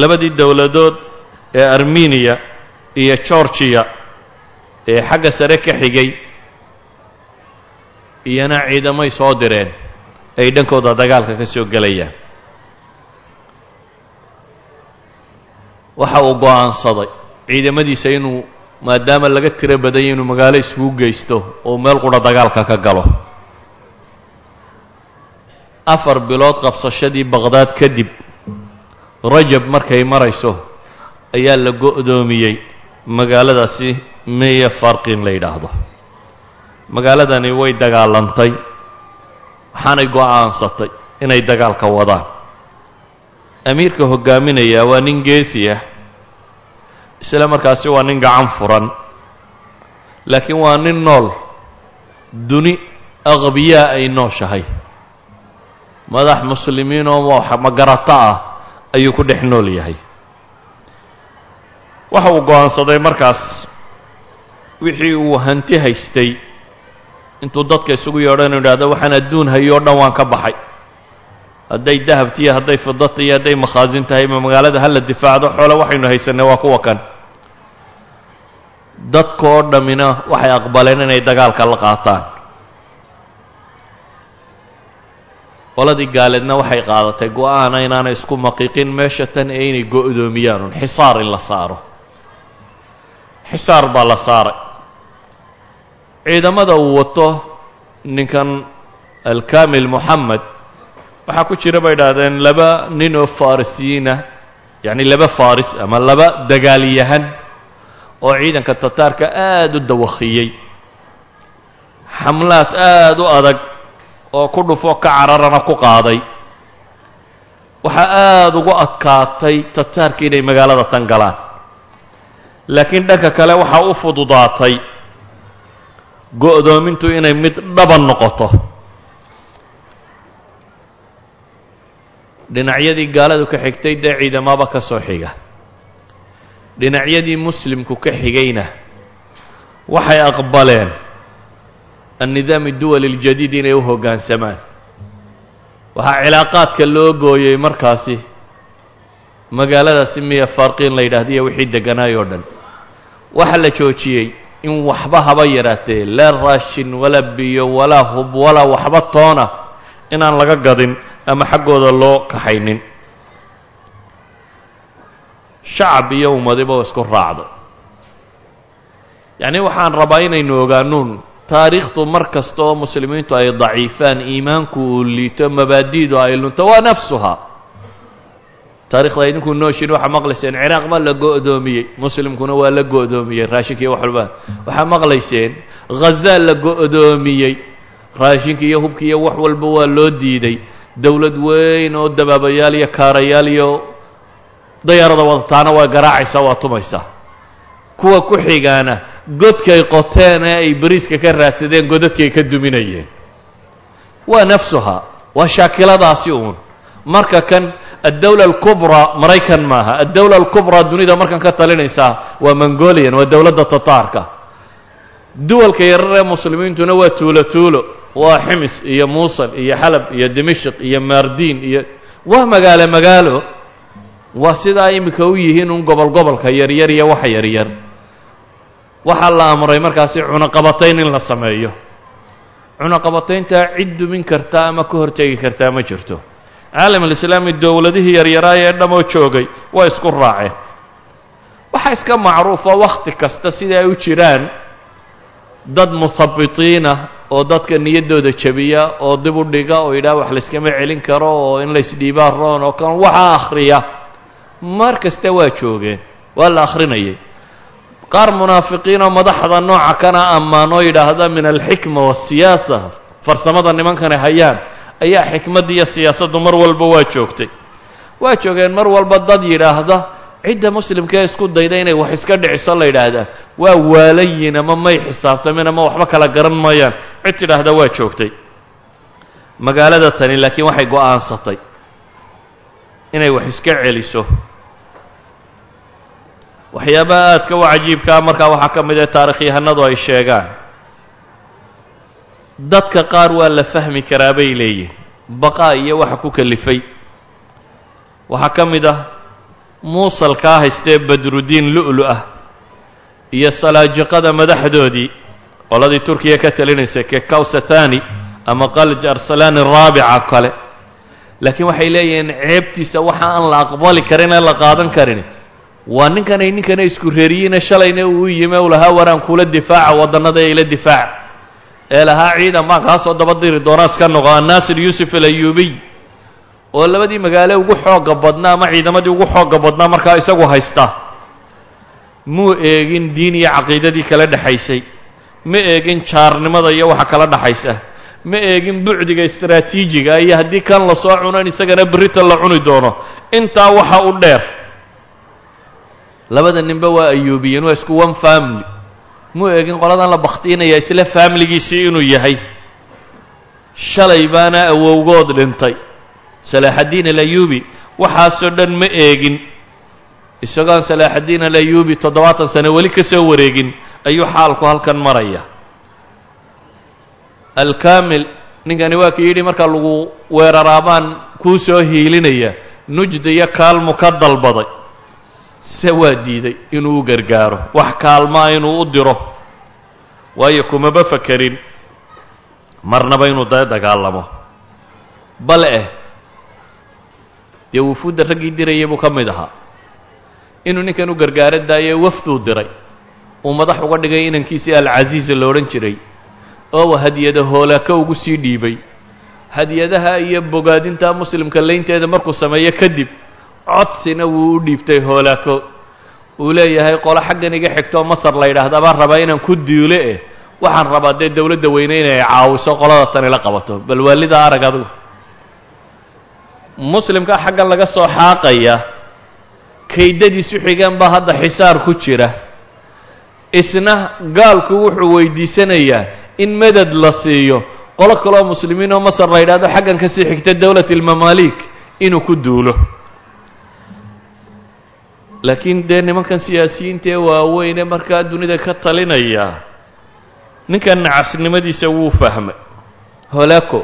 labadii dowladood ee armeniya iyo georgiya ee xagga sare ka xigay iyana ciidamay soo direen ay dhankooda dagaalka ka soo gelayaan. Waxa uu go'aansaday ciidamadiisa inuu maadaama laga tiro badanya inuu magaalo isugu geysto oo meel qura dagaalka ka galo. Afar bilood qabsashadii baqhdaad kadib rajab markay marayso ayaa la go'doomiyey magaaladaasi meya farqin la yidhaahdo. Magaaladani way dagaalantay waxaanay go'aansatay inay dagaalka wadaan. Amiirka hoggaaminayaa waa nin geesi ah isla markaasi waa nin gacan furan laakiin waa nin nool duni aqbiyaa ay nooshahay. Madax muslimiin oo magarato ah ayuu ku dhex nool yahay waxa uu go'aansaday markaas wixii uu hanti haystay. Intuu dadka isugu yeedho inu idhahdo waxaan adduun hayo o dhan waan ka baxay. Hadday dahabtiiyo hadday fidata iyo hadday makhaasin tahay ma magaalada hala difaacdo xoole waxaynu haysanay waa kuwa kan. Dadka oo dhammina waxay aqbaleen inay dagaalka la qaataan. Qoladii gaaleedna waxay qaadatay go'aana inaanay isku maqiiqin meesha tan ee inay go'doomiyaan xisaar in la saaro xisaar baa la saaray. Ciidamada uu wato ninkan alkamil moxamed waxaa ku jira bay idhaahdeen laba nin oo farisiyiinah yacni laba faris ama laba dagaalyahan oo ciidanka tataarka aada u dawakhiyey. Xamlaad aada u adag oo ku dhufo ka cararana ku qaaday. Waxaa aada ugu adkaatay tataarka inay magaalada tan galaan laakiin dhanka kale waxaa u fududaatay go'doomintu inay mid dhaban noqoto. Dhinacyadii gaaladu ka xigtay dee ciidamaba ka soo xiga. Dhinacyadii muslimku ka xigayna waxay aqbaleen annidaam adduwali اljadiid inay u hoggaansamaan waxaa cilaaqaadka loo gooyey markaasi magaaladaasi miya farqiin la yidhahdiyo wixii degganaay oo dhan waxaa la joojiyey in waxba haba yaraatee laa raashin walaa biyo walaa hub walaa waxba toona inaan laga gadin ama xaggooda loo kaxaynin. Shacab iyo ummadiba isku raacday yacni waxaan rabaa inaynu ogaanuun taariikhdu mar kasta oo muslimiintu ay daciifaan iimaanku uu liito mabaadi'du ay lunto waa nafsuha taarikhda idinku nooshin waxaa maqlayseen ciraaq baa la go'doomiyey muslimkuna waa la go'doomiyey raashinka iyo wax walba. Waxaa maqlayseen khazaa la go'doomiyey raashinka iyo hubka iyo wax walba waa loo diiday. Dowlad weyn oo dabaabayaal iyo kaarayaal iyo dayaarada wadataana waa garaacaysaa waa tumaysaa. Kuwa ku xigaana godkay qoteen ee ay bariiska ka raadsadeen godadkay ka duminayeen. Waa nafsuha waa shaakiladaasi uun. Marka kan addawla alkubraa maraykan maaha addawla alkubraa dunida markan ka talinaysaa waa mongolian waa dowladda tataarka duwalka yarar ee muslimiintuna waa tuulo tuulo waa ximis iyo muusul iyo xalab iyo dimashq iyo maardiin iyo waa magaalo magaalo waa sidaa iminka u yihiin un gobol gobolka yaryar iyo waxa yaryar waxaa la amray markaasi cunaqabatayn in la sameeyo cunaqabatayntaa cid dumin karta ama ka hortegi kartaa ma jirto caalam alislaami dowladihii yaryaraaya ee dhamoo joogay waa isku raaceen waxaa iska macruufa wakhti kasta sida ay u jiraan dad muhabitiina oo dadka niyaddooda jabiya oo dib u dhiga oo yidhaha wax layskama celin karo oo in laysdhiibaa roon oo kan waxaa akhriya. Mar kasta waa joogeen waa la akhrinayay. Qaar munaafiqiin oo madaxda nooca kana ammaan oo yidhaahda min alxikma waasiyaasa farsamada nimankana hayaan ayaa xikmadda iyo siyaasaddu mar walba waa joogtay. Waa joogeen mar walba dad yidhaahda cidda muslimkaee isku dayda inay wax iska dhiciso la yidhaahdaa waa waalayin ama may xisaabtamin ama waxba kala garan maayaan cid tidhaahda waa joogtay. Magaalada tani laakiin waxay go'aansatay inay wax iska celiso. Waxyaabaha aadka u cajiibkaa markaa waxaa ka mid ah taarikhyahanadu ay sheegaan dadka qaar waa la fahmi karaa bay leeyihiin baqaa iyo waxa ku kalifay. Waxaa ka mid ah muusalkaa haystee badrudiin lu'lu ah iyo salaajiqada madaxdoodii qoladii turkiya ka talinaysay kekawsathani ama qalj arsalani raabica kale. Laakiin waxay leeyihiin ceebtiisa waxa aan la aqbali karin ee la qaadan karin. Waa ninkanay ninkana isku reeriyiine shalayna uu yime u lahaa waraan kula difaaca waddannada ee ila difaaca ee lahaa ciidan baan kaa soo daba diri doonaa iska noqo annaasir yuusuf alayuubiy oo labadii magaale ugu xoogga badnaa ama ciidamadii ugu xoogga badnaa markaa isagu haysta. Muu eegin diin iyo caqiidadii kala dhexaysay ma eegin jaarnimada iyo waxa kala dhexaysa ma eegin bucdiga istraatiijiga iyo haddii kan la soo cuno in isagana berrita la cuni doono. Intaa waxa u dheer labada ninba waa ayuubiyeen waa isku one family muu eegin qoladan la bakhtiinaya isla faamiligiisii inuu yahay. Shalay baana awowgood dhintay. Salaaxaddiin alayuubi waxaasoo dhan ma eegin isagoon salaaxaddiin alayuubi toddobaatan sano weli ka soo wareegin ayuu xaalku halkan maraya. Alkaamil ninkani waa kii yidhi marka lagu weeraraabaan kuu soo hiilinaya nujda iyo kaalmu ka dalbaday se waa diiday inuu u gargaaro wax kaalmaa inuu u diro. Waayo kumaba fakerin marnaba inuu da dagaalamo. Bal eh dee wufuudda raggii dirayay buu ka mid ahaa. Inuu ninkan u gargaaro daayo wafduu diray. Uu madax uga dhigay inankiisii alcasiiza lo odhan jiray. Oo hadiyada hoolaaka ugu sii dhiibay. Hadiyadaha iyo bogaadinta muslimka laynteeda markuu sameeyo kadib codsina wuu u dhiibtay hoolaako. Uu leeyahay qolo xaggan iga xigtoo masar la yidhaahda baan rabaa inaan ku duule eh. Waxaan rabaa dee dowladda weyne inay caawiso qolada tani la qabato. Bal waalida arag adigu muslimka xaggan laga soo xaaqaya kaydadiisu xigeen baa hadda xisaar ku jira. Isna gaalku wuxuu weydiisanayaa in madad la siiyo qolo kaloo muslimiin oo masar la yidhahdo xaggan ka sii xigta dowlat almamaalik inuu ku duulo laakiin dee nimankan siyaasiyiinta ee waaweyne markaa dunida ka talinaya ninkan nacasnimadiisa wuu fahmay. Holaco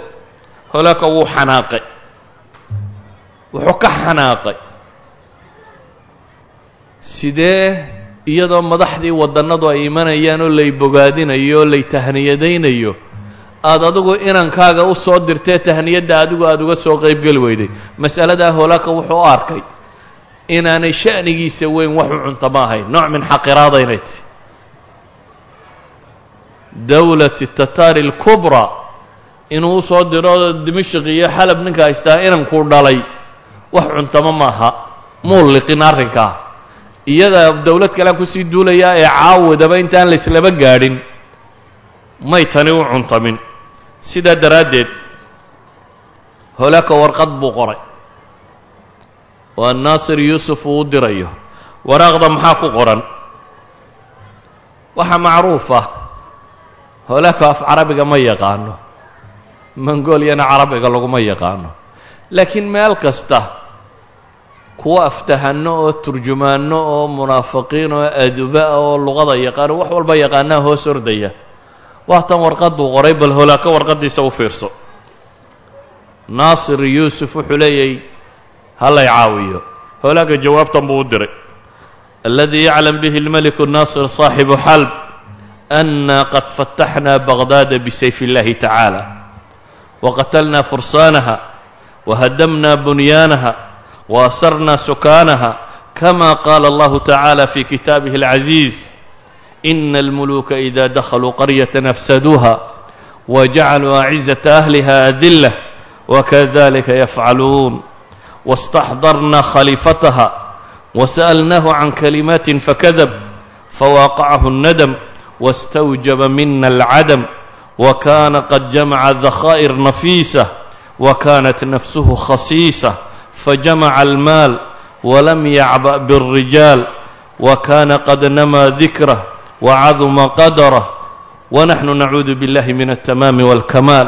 holaco wuu xanaaqay. Wuxuu ka xanaaqay. Sidee iyadoo madaxdii waddannadu ay imanayaan oo lay bogaadinayo oo lay tahniyadaynayo aada adigu inankaaga u soo dirtee tahniyadda adigu aada uga soo qaybgeli weyday. Mas'aladaa holaaka wuxuu u arkay inaanay sha'nigiisa weyn wax u cunta ahayn nooc min xaqiraada inay tahy dowlati tataari alkubraa inuu u soo diro dimashq iyo xalab ninka haystaa inankuu dhalay wax cuntamo maaha. Muu liqin arrinkaa iyada dowlad kalean ku sii duulayaa ee caawadaba intaan la islaba gaadhin may tani u cuntamin sidaa daraaddeed holaaka warqad buu qoray waa naasir yuusuf uu u dirayo. Waraaqda maxaa ku qoran? Waxaa macruuf ah. Holaaka af carabiga ma yaqaano. Mongooliyana carabiga laguma yaqaano. Laakiin meel kasta kuwa aftahano oo turjumaano oo munaafiqiin oo aduba oo luqada yaqaano wax walba yaqaanaa hoos ordaya. Waatan warqaduu qoray bal holaaka warqadiisa u fiirso. Naasir yuusuf wuxuu leeyahy hallay caawiyo holaaka jawaabtan buu u diray aladii yaclam bihi اlmeliku naasir صaaxibu xalb أna qad fataxna bagdaada bisayf اllahi tacaala waqatalna fursaanaha wahadamna bunyaanaha waasarna sukaanaha kama qaala allahu tacaala fi kitaabihi اlcaziiz ina almuluuka ida dakhaluu qaryata afsaduuha wajacaluu acizaةa ahliha adilah wakadalika yafcaluun واstaxdarna khaliifataha وsأlnahu can kalimaat fakadab fawaqacahu الndm واstawjaba mina اlcadm وkana qad jamaca dakha'ir nafiisa وkanat nafsuhu khasiisa fajamaca اlmaal walam yacbaأ bالrijaal وkana qad nama dikrah وcaduma qadarah wnaxnu nacuudu biاllahi min الtamaami wاlkamaal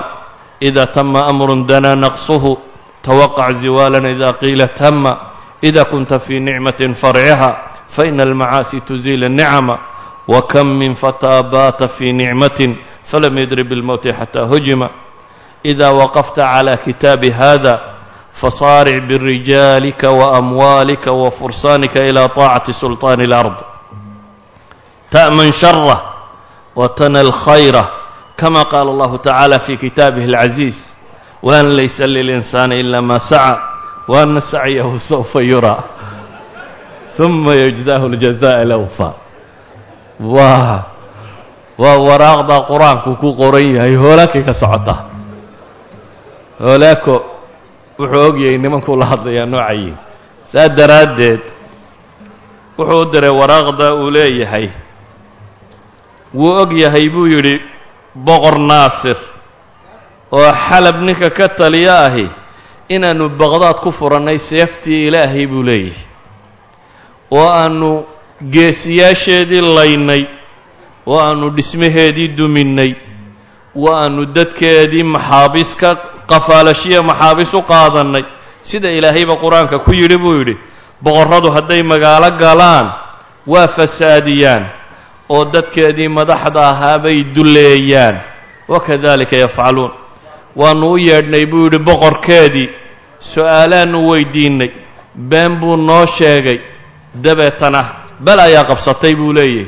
إida tama amru danaa naqsuhu twaqac ziwaala ida qiila tama إida kunta fii nicmaة farciha faإna almacaasi tuziil الnicma wakam min fataa baata fii nicmaة falam yadrib اlmowti xataa hujima إida waqafta calى kitaabi hada fasaaric birijaalika waamwaalika wafursanika ilى طaacati sulطaan اlأrض ta'man sharة watana اlkhayra kama qaala allahu tacaala fi kitaabihi اlcaziiz waan laysa lilinsaani ila ma saca waana sacyahu sawfa yuraa uma yujzaahu اljazaaء lawfa. Waa waa waraaqda qur'aanku ku qoran yahay hoolaakay ka socota hoolaako wuxuu ogyahay nimankuu la hadlayaa noocayiin saa daraaddeed wuxuu diray waraaqda uu leeyahay. Wuu og yahay buu yidhi boqor naasir oo xalab ninka ka taliya ahi inaannu baqdaad ku furannay seeftii ilaahay buu leeyahay. Oo aannu geesiyaasheedii laynay oo aannu dhismaheedii duminnay oo aannu dadkeedii maxaabiis ka qafaalashiya maxaabiis u qaadannay. Sida ilaahayba qur'aanka ku yidhi buu yidhi boqorradu hadday magaalo galaan waa fasaadiyaan oo dadkeedii madaxda ahaa bay duleeyaan. Wakadalika yafcaluun waannu u yeedhnay buu yidhi boqorkeedii su'aalaannu weydiinnay been buu noo sheegay dabeetana bel ayaa qabsatay buu leeyahy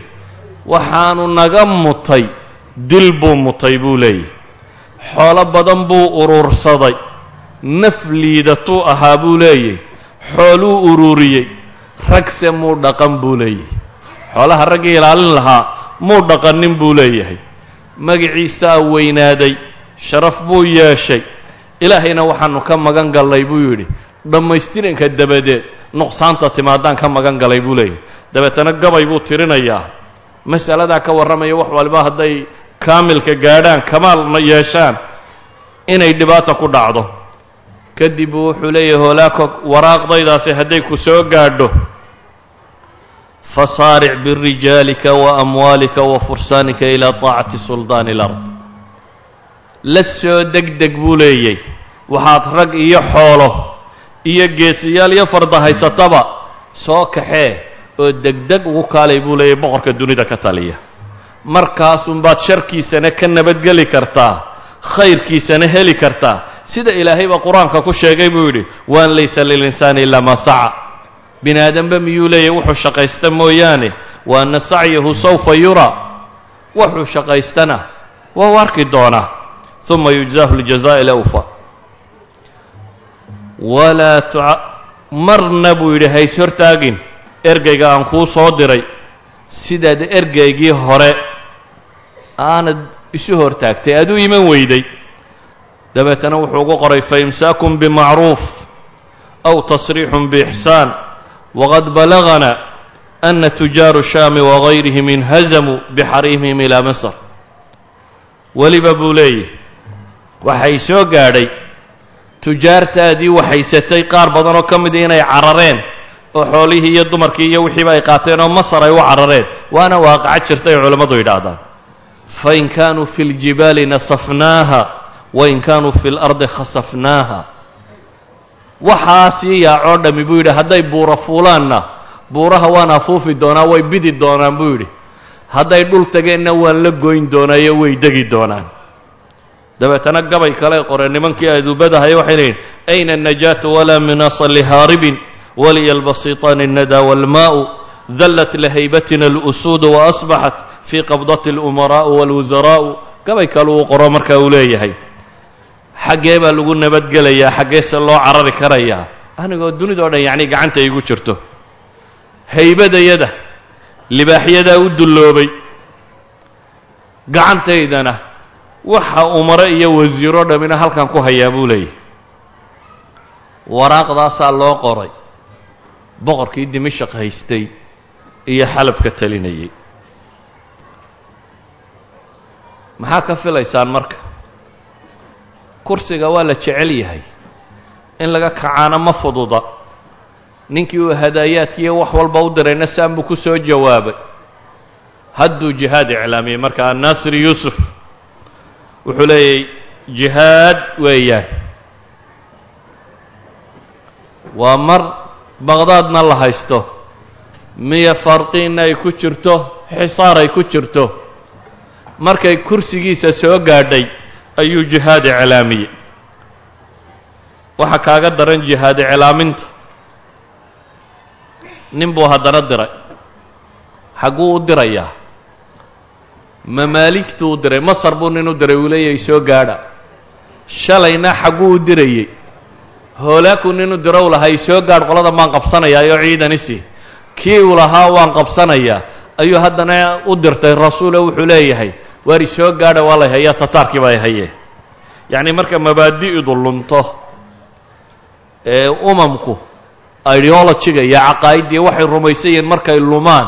waxaanu naga mutay dil buu mutay buu leeyahy xoolo badan buu urursaday naf liidatuu ahaa buu leeyahy xooluu ururiyey ragse muu dhaqan buu leeyahay. Xoolaha raggii ilaalin lahaa muu dhaqanin buu leeyahay. Magiciisaa weynaaday sharaf buu yeeshay. Ilaahayna waxaanu ka magan gallay buu yidhi dhammaystiranka dabadeed nuqsaanta timaadaan ka magan galay buu leeyahay. Dabeetana gabay buu tirinayaa. Masaladaa ka warramaya wax waliba hadday kaamilka gaadhaan kamaalna yeeshaan inay dhibaata ku dhacdo. Kadib buu wuxuu leeyahay hoolaako waraaqdaydaasi hadday ku soo gaadho fasaaric birijaalika waamwaalika wafursaanika ilaa taacati suldaani alard la soo deg deg buu leeyay. Waxaad rag iyo xoolo iyo geesiyaal iyo farda haysataba soo kaxee oo degdeg ugu kaalay buu leeyahy boqorka dunida ka taliya. Markaasunbaad sharkiisana ka nabadgeli kartaa khayrkiisana heli kartaa. Sida ilaahay baa qur'aanka ku sheegay buu yidhi waan laysa lilinsaani ilaa maa saca. Bini aadamba miyuu leeyahy wuxuu shaqaysta mooyaane wa anna sacyahu sawfa yuraa wuxuu shaqaystana waa u arki doonaa uma yujzaahu ljazaaء lawfa walaa tuca marna buu yidhi hays hortaagin ergeyga aan kuu soo diray sidaad ergeygii hore aanad isu hortaagtay aad u iman weyday dabeetana wuxuu ugu qoray faimsaakun bimacruuf aw tasriixun biixsaan waqad balagana ana tujaaru shaami wagayrihim inhazamuu bixariimihim ilaa misr weliba buu leeyahy waxay soo gaadhay. Tujaartaadii waxaysatay qaar badan oo ka mida inay carareen oo xoolihii iyo dumarkii iyo wixiiba ay qaateen oo masar ay u carareen. Waana waaqaco jirta ay culammadu yidhaahdaan. Fain kaanuu fi ljibaali nasafnaaha wain kaanuu fi lardi khasafnaaha. Waxaasii yaacoo dhammi buu yidhi hadday buura fuulaanna buuraha waan afuufi doonaa way bidi doonaan buu yidhi. Hadday dhul tageenna waan la goyn doonaayo way degi doonaan dabeetana gabay kale qoreen nimankii aduubadahay waxay leeyihin ayna الnajaatu walaa minaasa lihaaribin waliya albasiطaani الnada wاlmaءu dallat lahaybatina اlusuudu waasbaxat fii qabdati اlumaraءu wاlwusaraa'u gabay kale uu qoro marka uu leeyahay xaggee baa lagu nabadgelayaa xaggeese loo carari karayaa anigoo dunidao dhan yacni gacanta igu jirto haybadayada libaaxyadaa u dulloobay gacantaydana waxa umare iyo wasiiro dhammina halkan ku hayaa buu leeyahy waraaqdaasaa loo qoray. Boqorkii dimashaq haystay iyo xalabka talinayay. Maxaa ka filaysaan marka? Kursiga waa la jecel yahay. In laga kacaana ma fududa. Ninkii uu hadaayaadkiiyo wax walba u dirayna saan buu ku soo jawaabay. Hadduu jihaad iclaamiyey marka annaasir yuusuf wuxuu leeyahy jihaad weeyaan waa mar baqdaadna la haysto. Miya farqiinna ay ku jirto xisaar ay ku jirto. Markay kursigiisa soo gaadhay ayuu jihaad iclaamiyey waxaa kaaga daran jihaad iclaaminta. Nin buu haddana diray. Xagguu u dirayaa mamaaligtuu u diray? Masar buu nin u diray? Uu leeyahay soo gaadha. Shalayna xagguu u dirayey. Hoolaakuu u dirow lahaa i soo gaadh qolada maan qabsanayaayoo ciidanisi kii uu lahaa waan qabsanayaa ayuu haddana u dirtay rasuule wuxuu leeyahay. Waar i soo gaadha waa lay hayaa tataarkii baa haye. Yacni marka mabaadi'du lunto ee umamku ideologiga iyo caqaa'iddii waxay rumaysan yihiin markay lumaan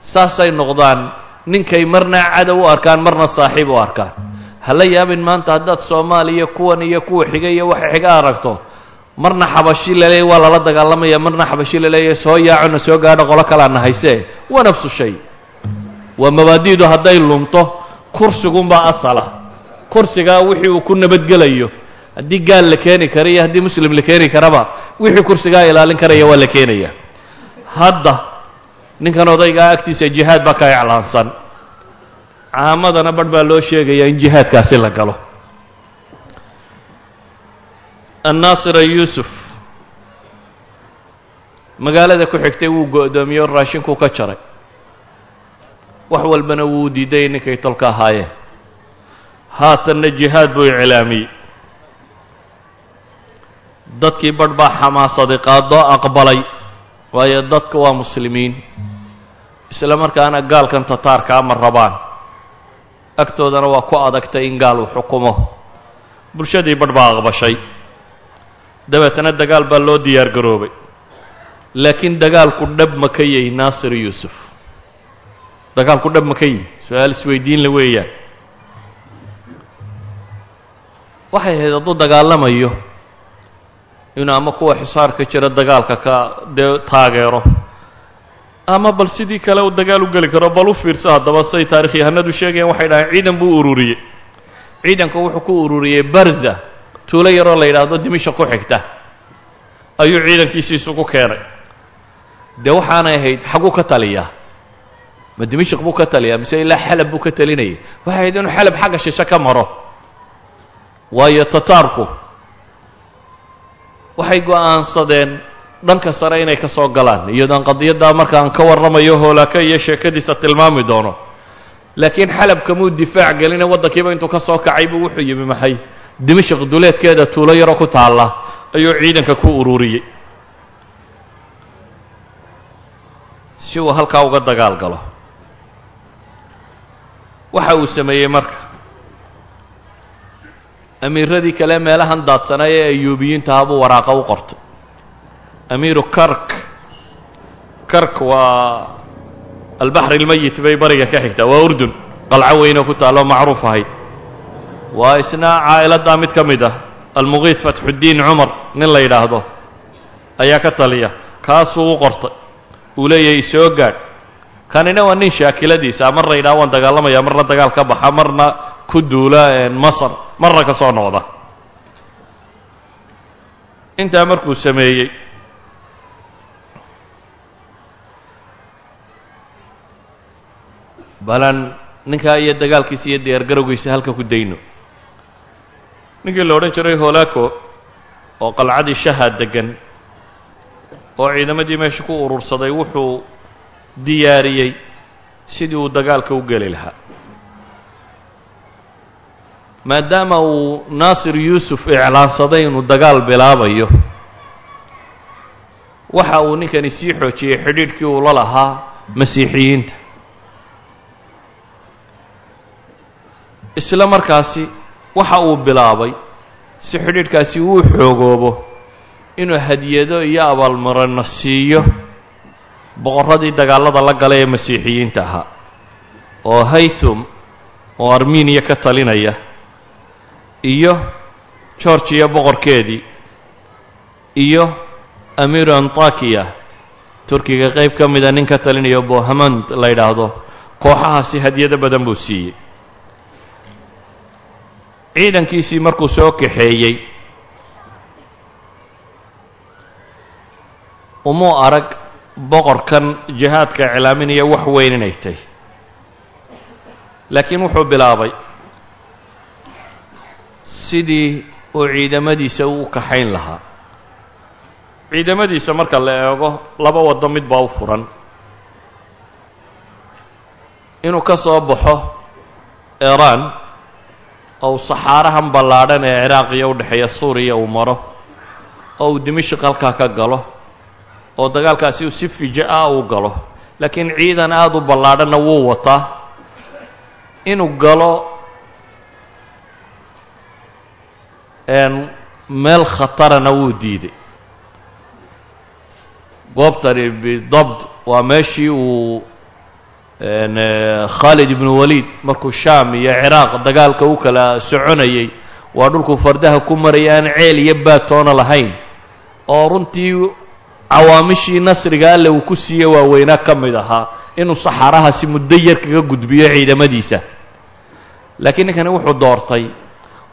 saasay noqdaan ninkay marna cadow u arkaan marna saaxiib u arkaan. Hala yaabin maanta haddaad soomaaliya kuwan iyo kuwa xiga iyo waxa xiga aragto marna xabashi laleeyahy waa lala dagaalamaya marna xabashi la leeyahay soo yaacona soo gaadho qolo kalaana hayse. Waa nafsu shay. Waa mabaadi'du hadday lunto kursigunbaa asala. Kursigaa wixii uu ku nabadgelayo haddii gaal la keeni kara iyo haddii muslim la keeni karaba wixii kursigaa ilaalin karaya waa la keenaya. Hadda ninkan odaygaa agtiisa jihaad baa ka iclaansan. Caamadana barh baa loo sheegayaa in jihaadkaasi la galo. Annaasira yuusuf magaalada ku xigtay wuu go'doomiyey oo raashinkuu ka jaray. Wax walbana wuu diiday ninkay tolka ahaayeen. Haatanna jihaad buu iclaamiyey. Dadkii barh baa xamaasaday qaadoo aqbalay waayo dadka waa muslimiin. Isla markaana gaalkan tataarkaa ma rabaan agtoodana waa ku adagtay in gaal uu xukumo. Bulshadii barh baa aqbashay. Dabeetana dagaal baa loo diyaar garoobay. Laakiin dagaalku dhab ma ka yahy naasir yuusuf. Dagaalku dhab ma ka yihi su'aal isweydiin la weeyaan. Waxay ahayd hadduu dagaalamayo inuu ama kuwa xisaarka jira dagaalka ka dee taageero. Ama bal sidii kale uu dagaal u geli karo bal u fiirso haddaba say taarikhyahanadu sheegayaan waxay dhahaan ciidan buu ururiyey. Ciidanku wuxuu ku ururiyey barza tuulo yaroo la yidhaahdo dimisha ku xigta. Ayuu ciidankiisi isugu keenay. Dee waxaanay ahayd xaguu ka taliyaa. Ma dimashik buu ka taliyaa mise ilaa xalab buu ka talinayay. Waxay ahayd inuu xalab xagga shishe ka maro. Waayo tataarku waxay go'aansadeen dhanka sare inay ka soo galaan. Iyadoon qadiyaddaa markaan ka warramayo hoolaaka iyo sheekadiisa tilmaami doono. Laakiin xalab kamuu difaac geline waddankiiba intuu ka soo kacay buu wuxuu yimi maxay? Dimashik duleedkeeda tuulo yaro ku taalla ayuu ciidanka ku ururiyey si uu halkaa uga dagaal galo. Waxa uu sameeyey marka amiiradii kale meelahan daadsanay ee ayuubiyiintaha buu waraaqa u qortay amiiru kark. Kark waa albaxr ilmayit bay bariga ka xigtaa waa urdun qalco weynoo ku taalloo macruuf ahayd waa isna caa'iladdaa mid ka mid ah. Almuqiid fatxuddiin cumar nin la yidhaahdo ayaa ka taliya kaasuu u qortay. Uu leeyahay soo gaadh. Kanina waa nin shaakiladiisa marna yidhaha waan dagaalamaya marna dagaal ka baxa marna ku duula masar marna ka soo noqda. Intaa markuu sameeyey balan ninkaa iyo dagaalkiisa iyo diyaargarowgiisa halka ku dayno. Ninkii la odhan jiray holaco oo qalcadii shaha deggan oo ciidamadii meesha ku urursaday wuxuu diyaariyey sidii uu dagaalka u geli lahaa maadaama uu naasir yuusuf iclaansaday inuu dagaal bilaabayo waxa uu ninkani sii xoojiyey xidhiidhkii uu la lahaa masiixiyiinta. Isla markaasi waxa uu bilaabay si xidhiidhkaasi uu xoogoobo inuu hadiyado iyo abaalmarino siiyo boqorradii dagaallada la galay ee masiixiyiinta ahaa oo haythum oo armeniya ka talinaya iyo georgiya boqorkeedii iyo amiiru antakiya turkiga qayb ka mida nin ka talinaya bohamand la yidhaahdo kooxahaasi hadiyado badan buu siiyey. Ciidankiisii markuu soo kaxeeyey umuu arag boqorkan jihaadka iclaaminaya wax weyn inay tahy laakiin wuxuu bilaabay sidii uu ciidamadiisa u kaxayn lahaa. Ciidamadiisa marka la eego laba waddo mid baa u furan. Inuu ka soo baxo iiraan ou saxaarahan ballaadhan ee ciraaqiya u dhexeeya suuriya uu maro oo uu dimashik halkaa ka galo oo dagaalkaasi uu si fija ah uu galo. Laakiin ciidan aada u ballaadhanna wuu wataa. Inuu galo meel khatarana wuu diiday. Goobtani bidabt waa meeshii uu khaalid ibnu waliid markuu shaam iyo ciraaq dagaalka u kala soconayey waa dhulkuu fardaha ku maraya aan ceel iyo baatoona lahayn. Oo runtii cawaamishii nasriga alle uu ku siiye waaweynaa ka mid ahaa inuu saxaarahaasi muddo yar kaga gudbiyo ciidamadiisa. Laakiin ninkani wuxuu doortay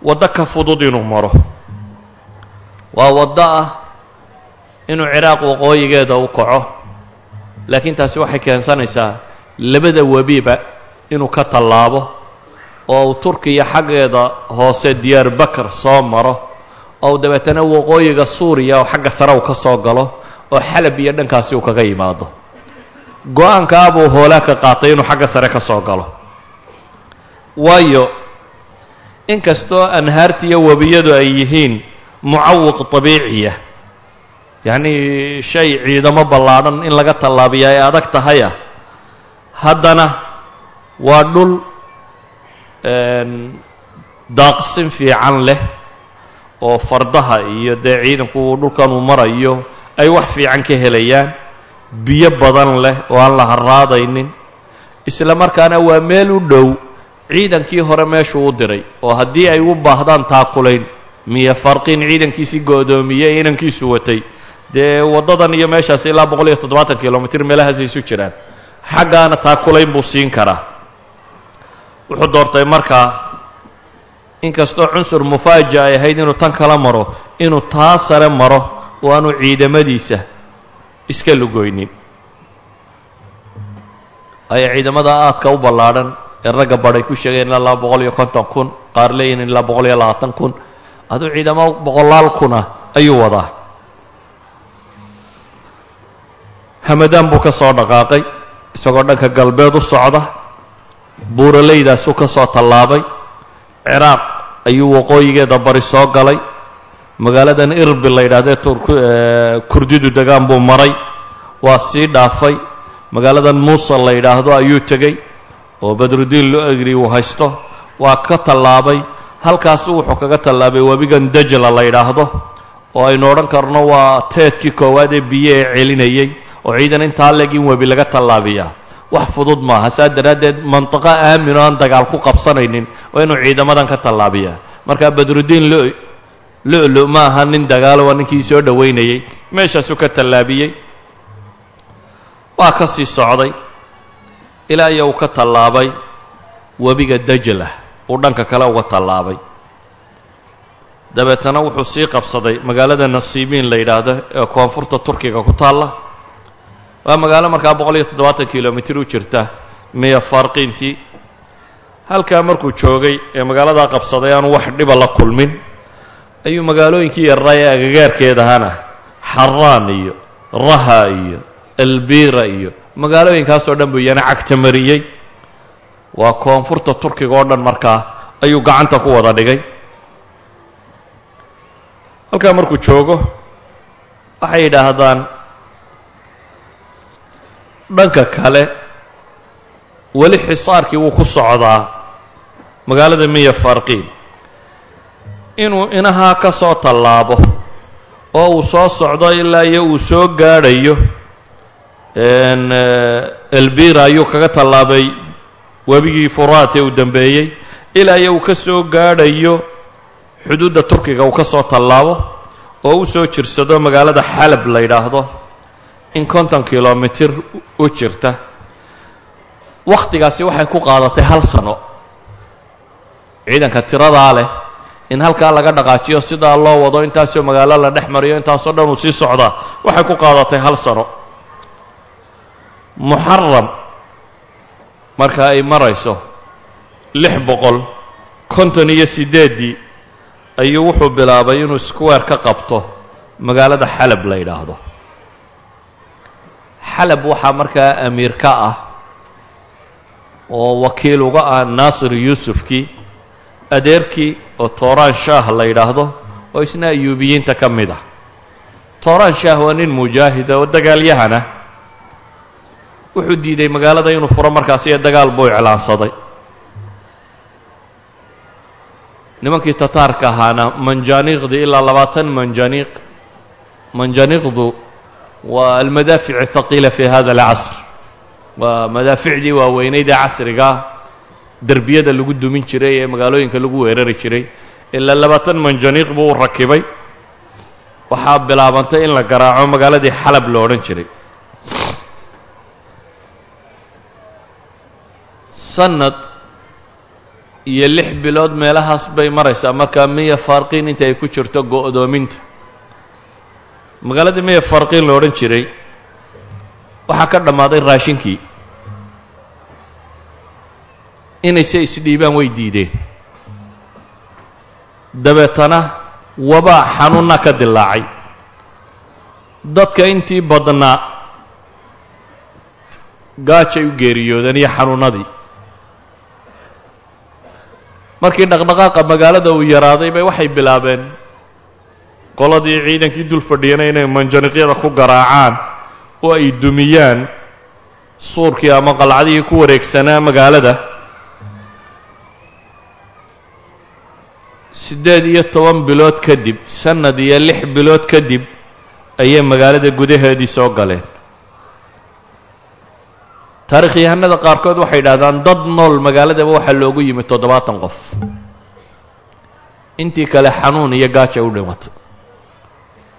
waddo ka fudud inuu maro. Waa waddo ah inuu ciraaq waqooyigeeda u kaco. Laakiin taasi waxay keensanaysaa labada webiba inuu ka tallaabo oo uu turkiya xaggeeda hoose diyaar bakar soo maro oo uu dabeetana waqooyiga suuriya oo xagga sare uu ka soo galo oo xalab iyo dhankaasi uu kaga yimaado. Go'aankaa buu hoolaa ka qaatay inuu xagga sare ka soo galo. Waayo inkastoo anhaartiiyo webiyadu ay yihiin mucawiq dabiiciya yacnii shay ciidamo ballaadhan in laga tallaabiya ay adag tahaya haddana waa dhul daaqsin fiican leh oo fardaha iyo dee ciidanku dhulkan uu marayo ay wax fiican ka helayaan biyo badan leh oo aan la harraadaynin isla markaana waa meel u dhow ciidankii hore meeshuu u diray oo haddii ay u baahdaan taakulayn miyo farqin ciidankiisii go'doomiyey inankiisu watay. Dee waddadan iyo meeshaas ilaa boqol iyo toddobaatan kilomitr meelahaasay isu jiraan. Xaggaana taakulayn buu siin karaa. Wuxuu doortay markaa inkastoo cunsur mufaaja ay ahayd inuu tan kala maro inuu taa sare maro oo aanu ciidamadiisa iska lugoynin. Ayaa ciidamada aadka u ballaadhan ee ragga badhay ku sheegeen ilaa laba boqol iyo konton kun qaar leeyihiin ilaa boqol iyo labaatan kun. Aduu ciidamo boqolaal kuna ayuu wadaa. Hamadaan buu ka soo dhaqaaqay isagoo dhanka galbeed u socda buuraleydaasuu ka soo tallaabay ciraaq ayuu waqooyigeeda bari soo galay magaaladan irbil la yidhahdee kurdidu degaan buu maray waa sii dhaafay magaaladan muusal la yidhaahdo ayuu tegey oo badrudiin lo egri uu haysto waa ka tallaabay. Halkaasi wuxuu kaga tallaabay webigan dajla la yidhaahdo oo aynu odhan karno waa teedkii koowaad ee biyo ee celinayay oo ciidan intaa leeg in webi laga tallaabiyaa. Wax fudud maaha saa daraaddeed mantiqo aamin oo aan dagaal ku qabsanaynin waa inuu ciidamadan ka tallaabiyaa. Marka badrudiin lo lo-lo ma aha nin dagaalo waa ninkii soo dhowaynayey meeshaasuu ka tallaabiyey waa ka sii socday ilaa iyo uu ka tallaabay webiga dajlah uu dhanka kale uga tallaabay. Dabeetana wuxuu sii qabsaday magaalada nasiibiin la yidhaahdo ee koonfurta turkiga ku taalla. Waa magaalo markaa boqol iyo toddobaatan kilomitir u jirta miya farqiintii halkaa markuu joogay ee magaaladaa qabsaday aanu wax dhiba la kulmin ayuu magaalooyinkii yarraa ee agagaarkeedahana xaraan iyo raha iyo elbira iyo magaalooyinkaasoo dhan buu iyana cagta mariyey. Waa koonfurta turkiga oo dhan markaa ayuu gacanta ku wada dhigay. Halkaa markuu joogo waxay yidhaahdaan dhanka kale weli xisaarkii wuu ku socdaa magaalada miya farqiin. Inuu inahaa ka soo tallaabo oo uu soo socdo ilaa iyo uu soo gaadhayo elbira ayuu kaga tallaabay. Webigii furaat ee uu dambeeyey. Ilaa iyo uu ka soo gaadhayo xuduudda turkiga uu ka soo tallaabo oo u soo jirsado magaalada xalab la yidhaahdo. In konton kilomitir u jirta. Wakhtigaasi waxay ku qaadatay hal sano. Ciidanka tiradaa leh in halkaa laga dhaqaajiyo sidaa loo wado intaasoo magaalo la dhex mariyo intaasoo dhan uu sii socdaa. Waxay ku qaadatay hal sano muxaram marka ay marayso lix boqol konton iyo siddeeddii ayuu wuxuu bilaabay inuu square ka qabto magaalada xalab la yidhaahdo. Xalab waxaa markaa amiir ka ah oo wakiil uga ah naasir yuusufkii adeerkii oo tooraan shaah la yidhaahdo oo isna ayuubiyiinta ka mid ah. Tooraan shaah waa nin mujaahida oo dagaalyahana wuxuu diiday magaalada inuu furo markaasi ee dagaal buu iclaansaday. Nimankii tataarka ahaana manjaaniiqdii ilaa labaatan manjaniiq. Manjaniiqdu waa almadaafic athaqiila fi hada alcasr. Waa madaaficdii waaweyneyd ee casrigaa derbiyada lagu dumin jiray ee magaalooyinka lagu weerari jiray. Ilaa labaatan manjaniiq buu u rakibay. Waxaa bilaabantay in la garaaco magaaladii xalab lo odhan jiray sanad iyo lix bilood meelahaas bay maraysaa. Markaa miya farqiin inta ay ku jirto go'doominta. Magaaladii miya farqiin la odhan jiray waxaa ka dhammaaday raashinkii. Inayse isdhiibaan way diideen. Dabeetana wabaa xanuunna ka dilaacay dadka intii badnaa gaajay u geeriyoodeen iyo xanuunnadii markii dhaqdhaqaaqa magaalada uu yaraaday bay waxay bilaabeen qoladii ciidankii dul fadhiyana inay manjaniqyada ku garaacaan oo ay dumiyaan suurkii ama qalcadihii ku wareegsanaa magaalada. Siddeed iyo toban bilood kadib sannad iyo lix bilood kadib ayay magaalada gudaheedii soo galeen taarikhyahanada qaarkood waxay yidhahdaan dad nool magaaladaba waxaa loogu yimi toddobaatan qof. Intii kale xanuun iyo gaaja u dhimatay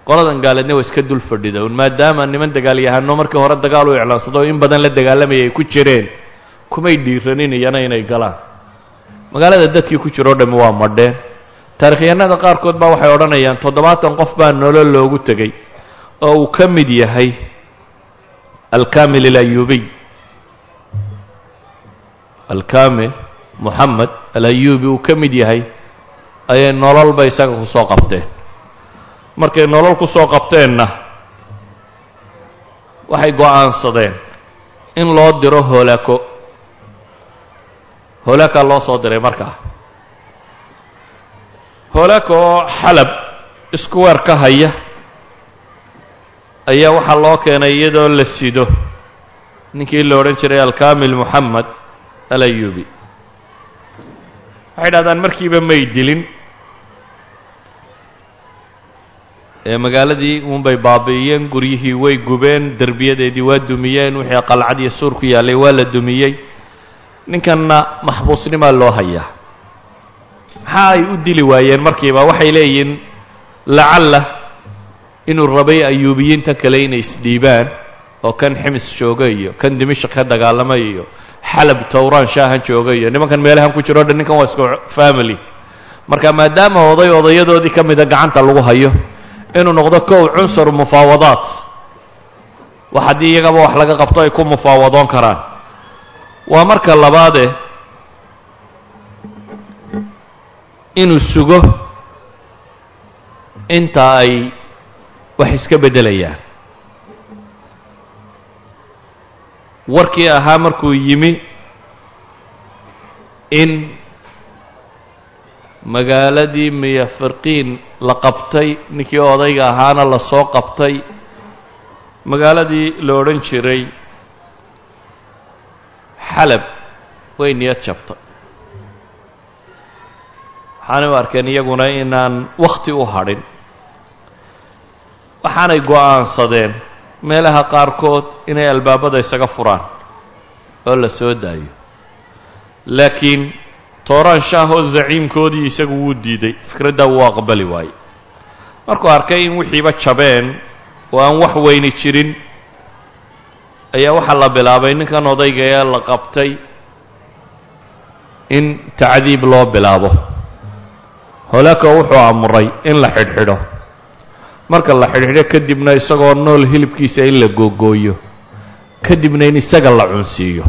qoladan gaaleedna waa iska dul fadhida un maadaama niman dagaalyahano markii hore dagaal u iclaansado in badan la dagaalamayay ay ku jireen kumay dhiiranin iyana inay galaan. Magaalada dadkii ku jiro o dhammi waa madheen taarikhyahanada qaarkood baa waxay odhanayaan toddobaatan qof baa nolol loogu tegey oo uu ka mid yahay alkamil alayubiy alkamil moxamed alayubi uu ka mid yahay ayay nololba isaga ku soo qabteen. Markay nolol ku soo qabteenna waxay go'aansadeen in loo diro hoolako hoolaka loo soo diray markaa hoolaka oo xalab isku weer ka haya ayaa waxaa loo keenay iyadoo la sido. Ninkii la odhan jiray alkamil moxamed alayubi. Waxay dhahdaan markiiba may dilin. Ee magaaladii uunbay baabi'iyeen guryihii way gubeen derbiyadeedii waa dumiyeen wixii qalcad iyo suur ku yaallay waa la dumiyey. Ninkanna maxbuusnimaa loo hayaa maxaa ay u dili waayeen markiiba waxay leeyihiin lacalla inuu rabay ayuubiyiinta kale inay isdhiibaan oo kan ximis jooga iyo kan dimashq ka dagaalamay iyo xalab towraan shaahan jooga iyo nimankan meelahan ku jiro o dhan ninkan waa isku family. Marka maadaama oday odayadoodii ka mida gacanta lagu hayo inuu noqdo kow cunsur mufaawadaat. Wax haddii iyagaba wax laga qabto ay ku mufaawadoon karaan. Waa marka labaade inuu sugo inta ay wax iska beddelayaan warkii ahaa markuu yimi in magaaladii miyafirqiin la qabtay ninkii odayga ahaana la soo qabtay magaaladii la odhan jiray xalab way niyad jabtay waxaanay u arkeen iyaguna inaan wakhti u hadhin. Waxaanay go'aansadeen meelaha qaarkood inay albaabada isaga furaan oo la soo daayo. Laakiin tooraan shaahoo zaciimkoodii isagu wuu diiday. Fikraddaa wuu aqbali waaye markuu arkay in wixiiba jabeen oo aan wax weyni jirin ayaa waxaa la bilaabay. Ninkan odayga ee la qabtay in tacdiib loo bilaabo. Holaaka wuxuu amray in la xidhxidho marka la xidhxidho kadibna isagoo nool hilibkiisa in la googooyo kadibna in isaga la cunsiiyo.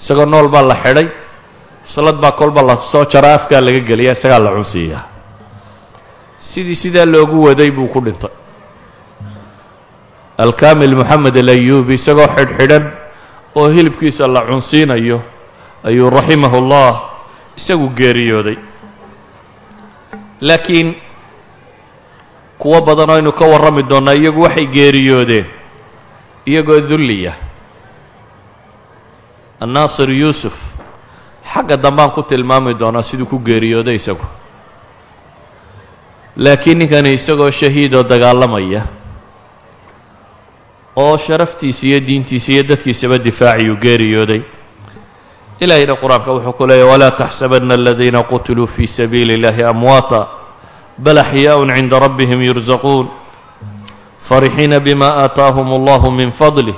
Isagoo nool baa la xidhay salad baa kolba la soo jaraa afkaa laga geliya isagaa la cunsiiyaa. Sidii sidaa loogu waday buu ku dhintay. Alkaamil moxamed alayuubi isagoo xidhxidhan oo hilibkiisa la cunsiinayo ayuu raximahu llah isagu geeriyooday. Laakiin kuwo badan oo aynu ka warrami doonnaa iyagu waxay geeriyoodeen iyagoo dulliya annaasir yuusuf xagga dambaan ku tilmaami doonaa siduu ku geeriyooday isagu. Laakiin ninkani isagoo shahiidoo dagaalamaya oo sharaftiisa iyo diintiisa iyo dadkiisaba difaaciyuu geeriyooday. Ilaahayna qur'aanka wuxuu ku leeyahy walaa taxsabana aladiina qutiluu fii sabiili اllahi amwaata bal axyaaءun cinda rabbihim yurzaquun farixiina bima aataahum allahu min fadlih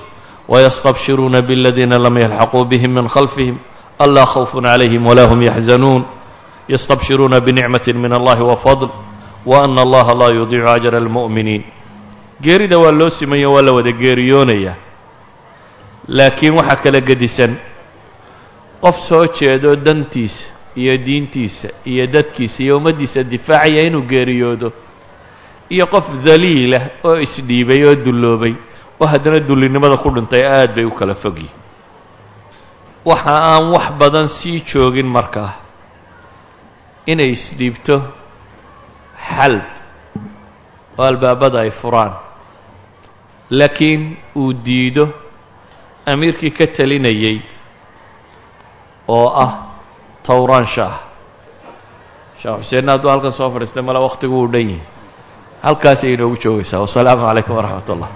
wayastabshiruuna bladiina lam yalxaquu bihim min khalfihim alaa khawfun calayhim walaa hum yaxzanuun yastabshiruuna binicmati min allahi wafadl waana allaha laa yudiicu ajra almu'miniin geerida waa loo simayo waa la wada geeriyoonayaa laakiin waxaa kala gedisan qof soo jeedo dantiisa iyo diintiisa iyo dadkiisa iyo ummaddiisa difaacaya inuu geeriyoodo iyo qof daliilah oo isdhiibay oo dulloobay oo haddana dullinimada ku dhintay aad bay u kala fogyihin waxa aan wax badan sii joogin markaa inay isdhiibto xalb oo albaabada ay furaan. Laakiin uu diido amiirkii ka talinayay oo ah towraan shaah sheekh xuseenna hadduu halkan soo fadhiistay male wakhtigu uu dhan yahay. Halkaasay inoogu joogaysaa. Wasalaamu calaykum waraxmat ullah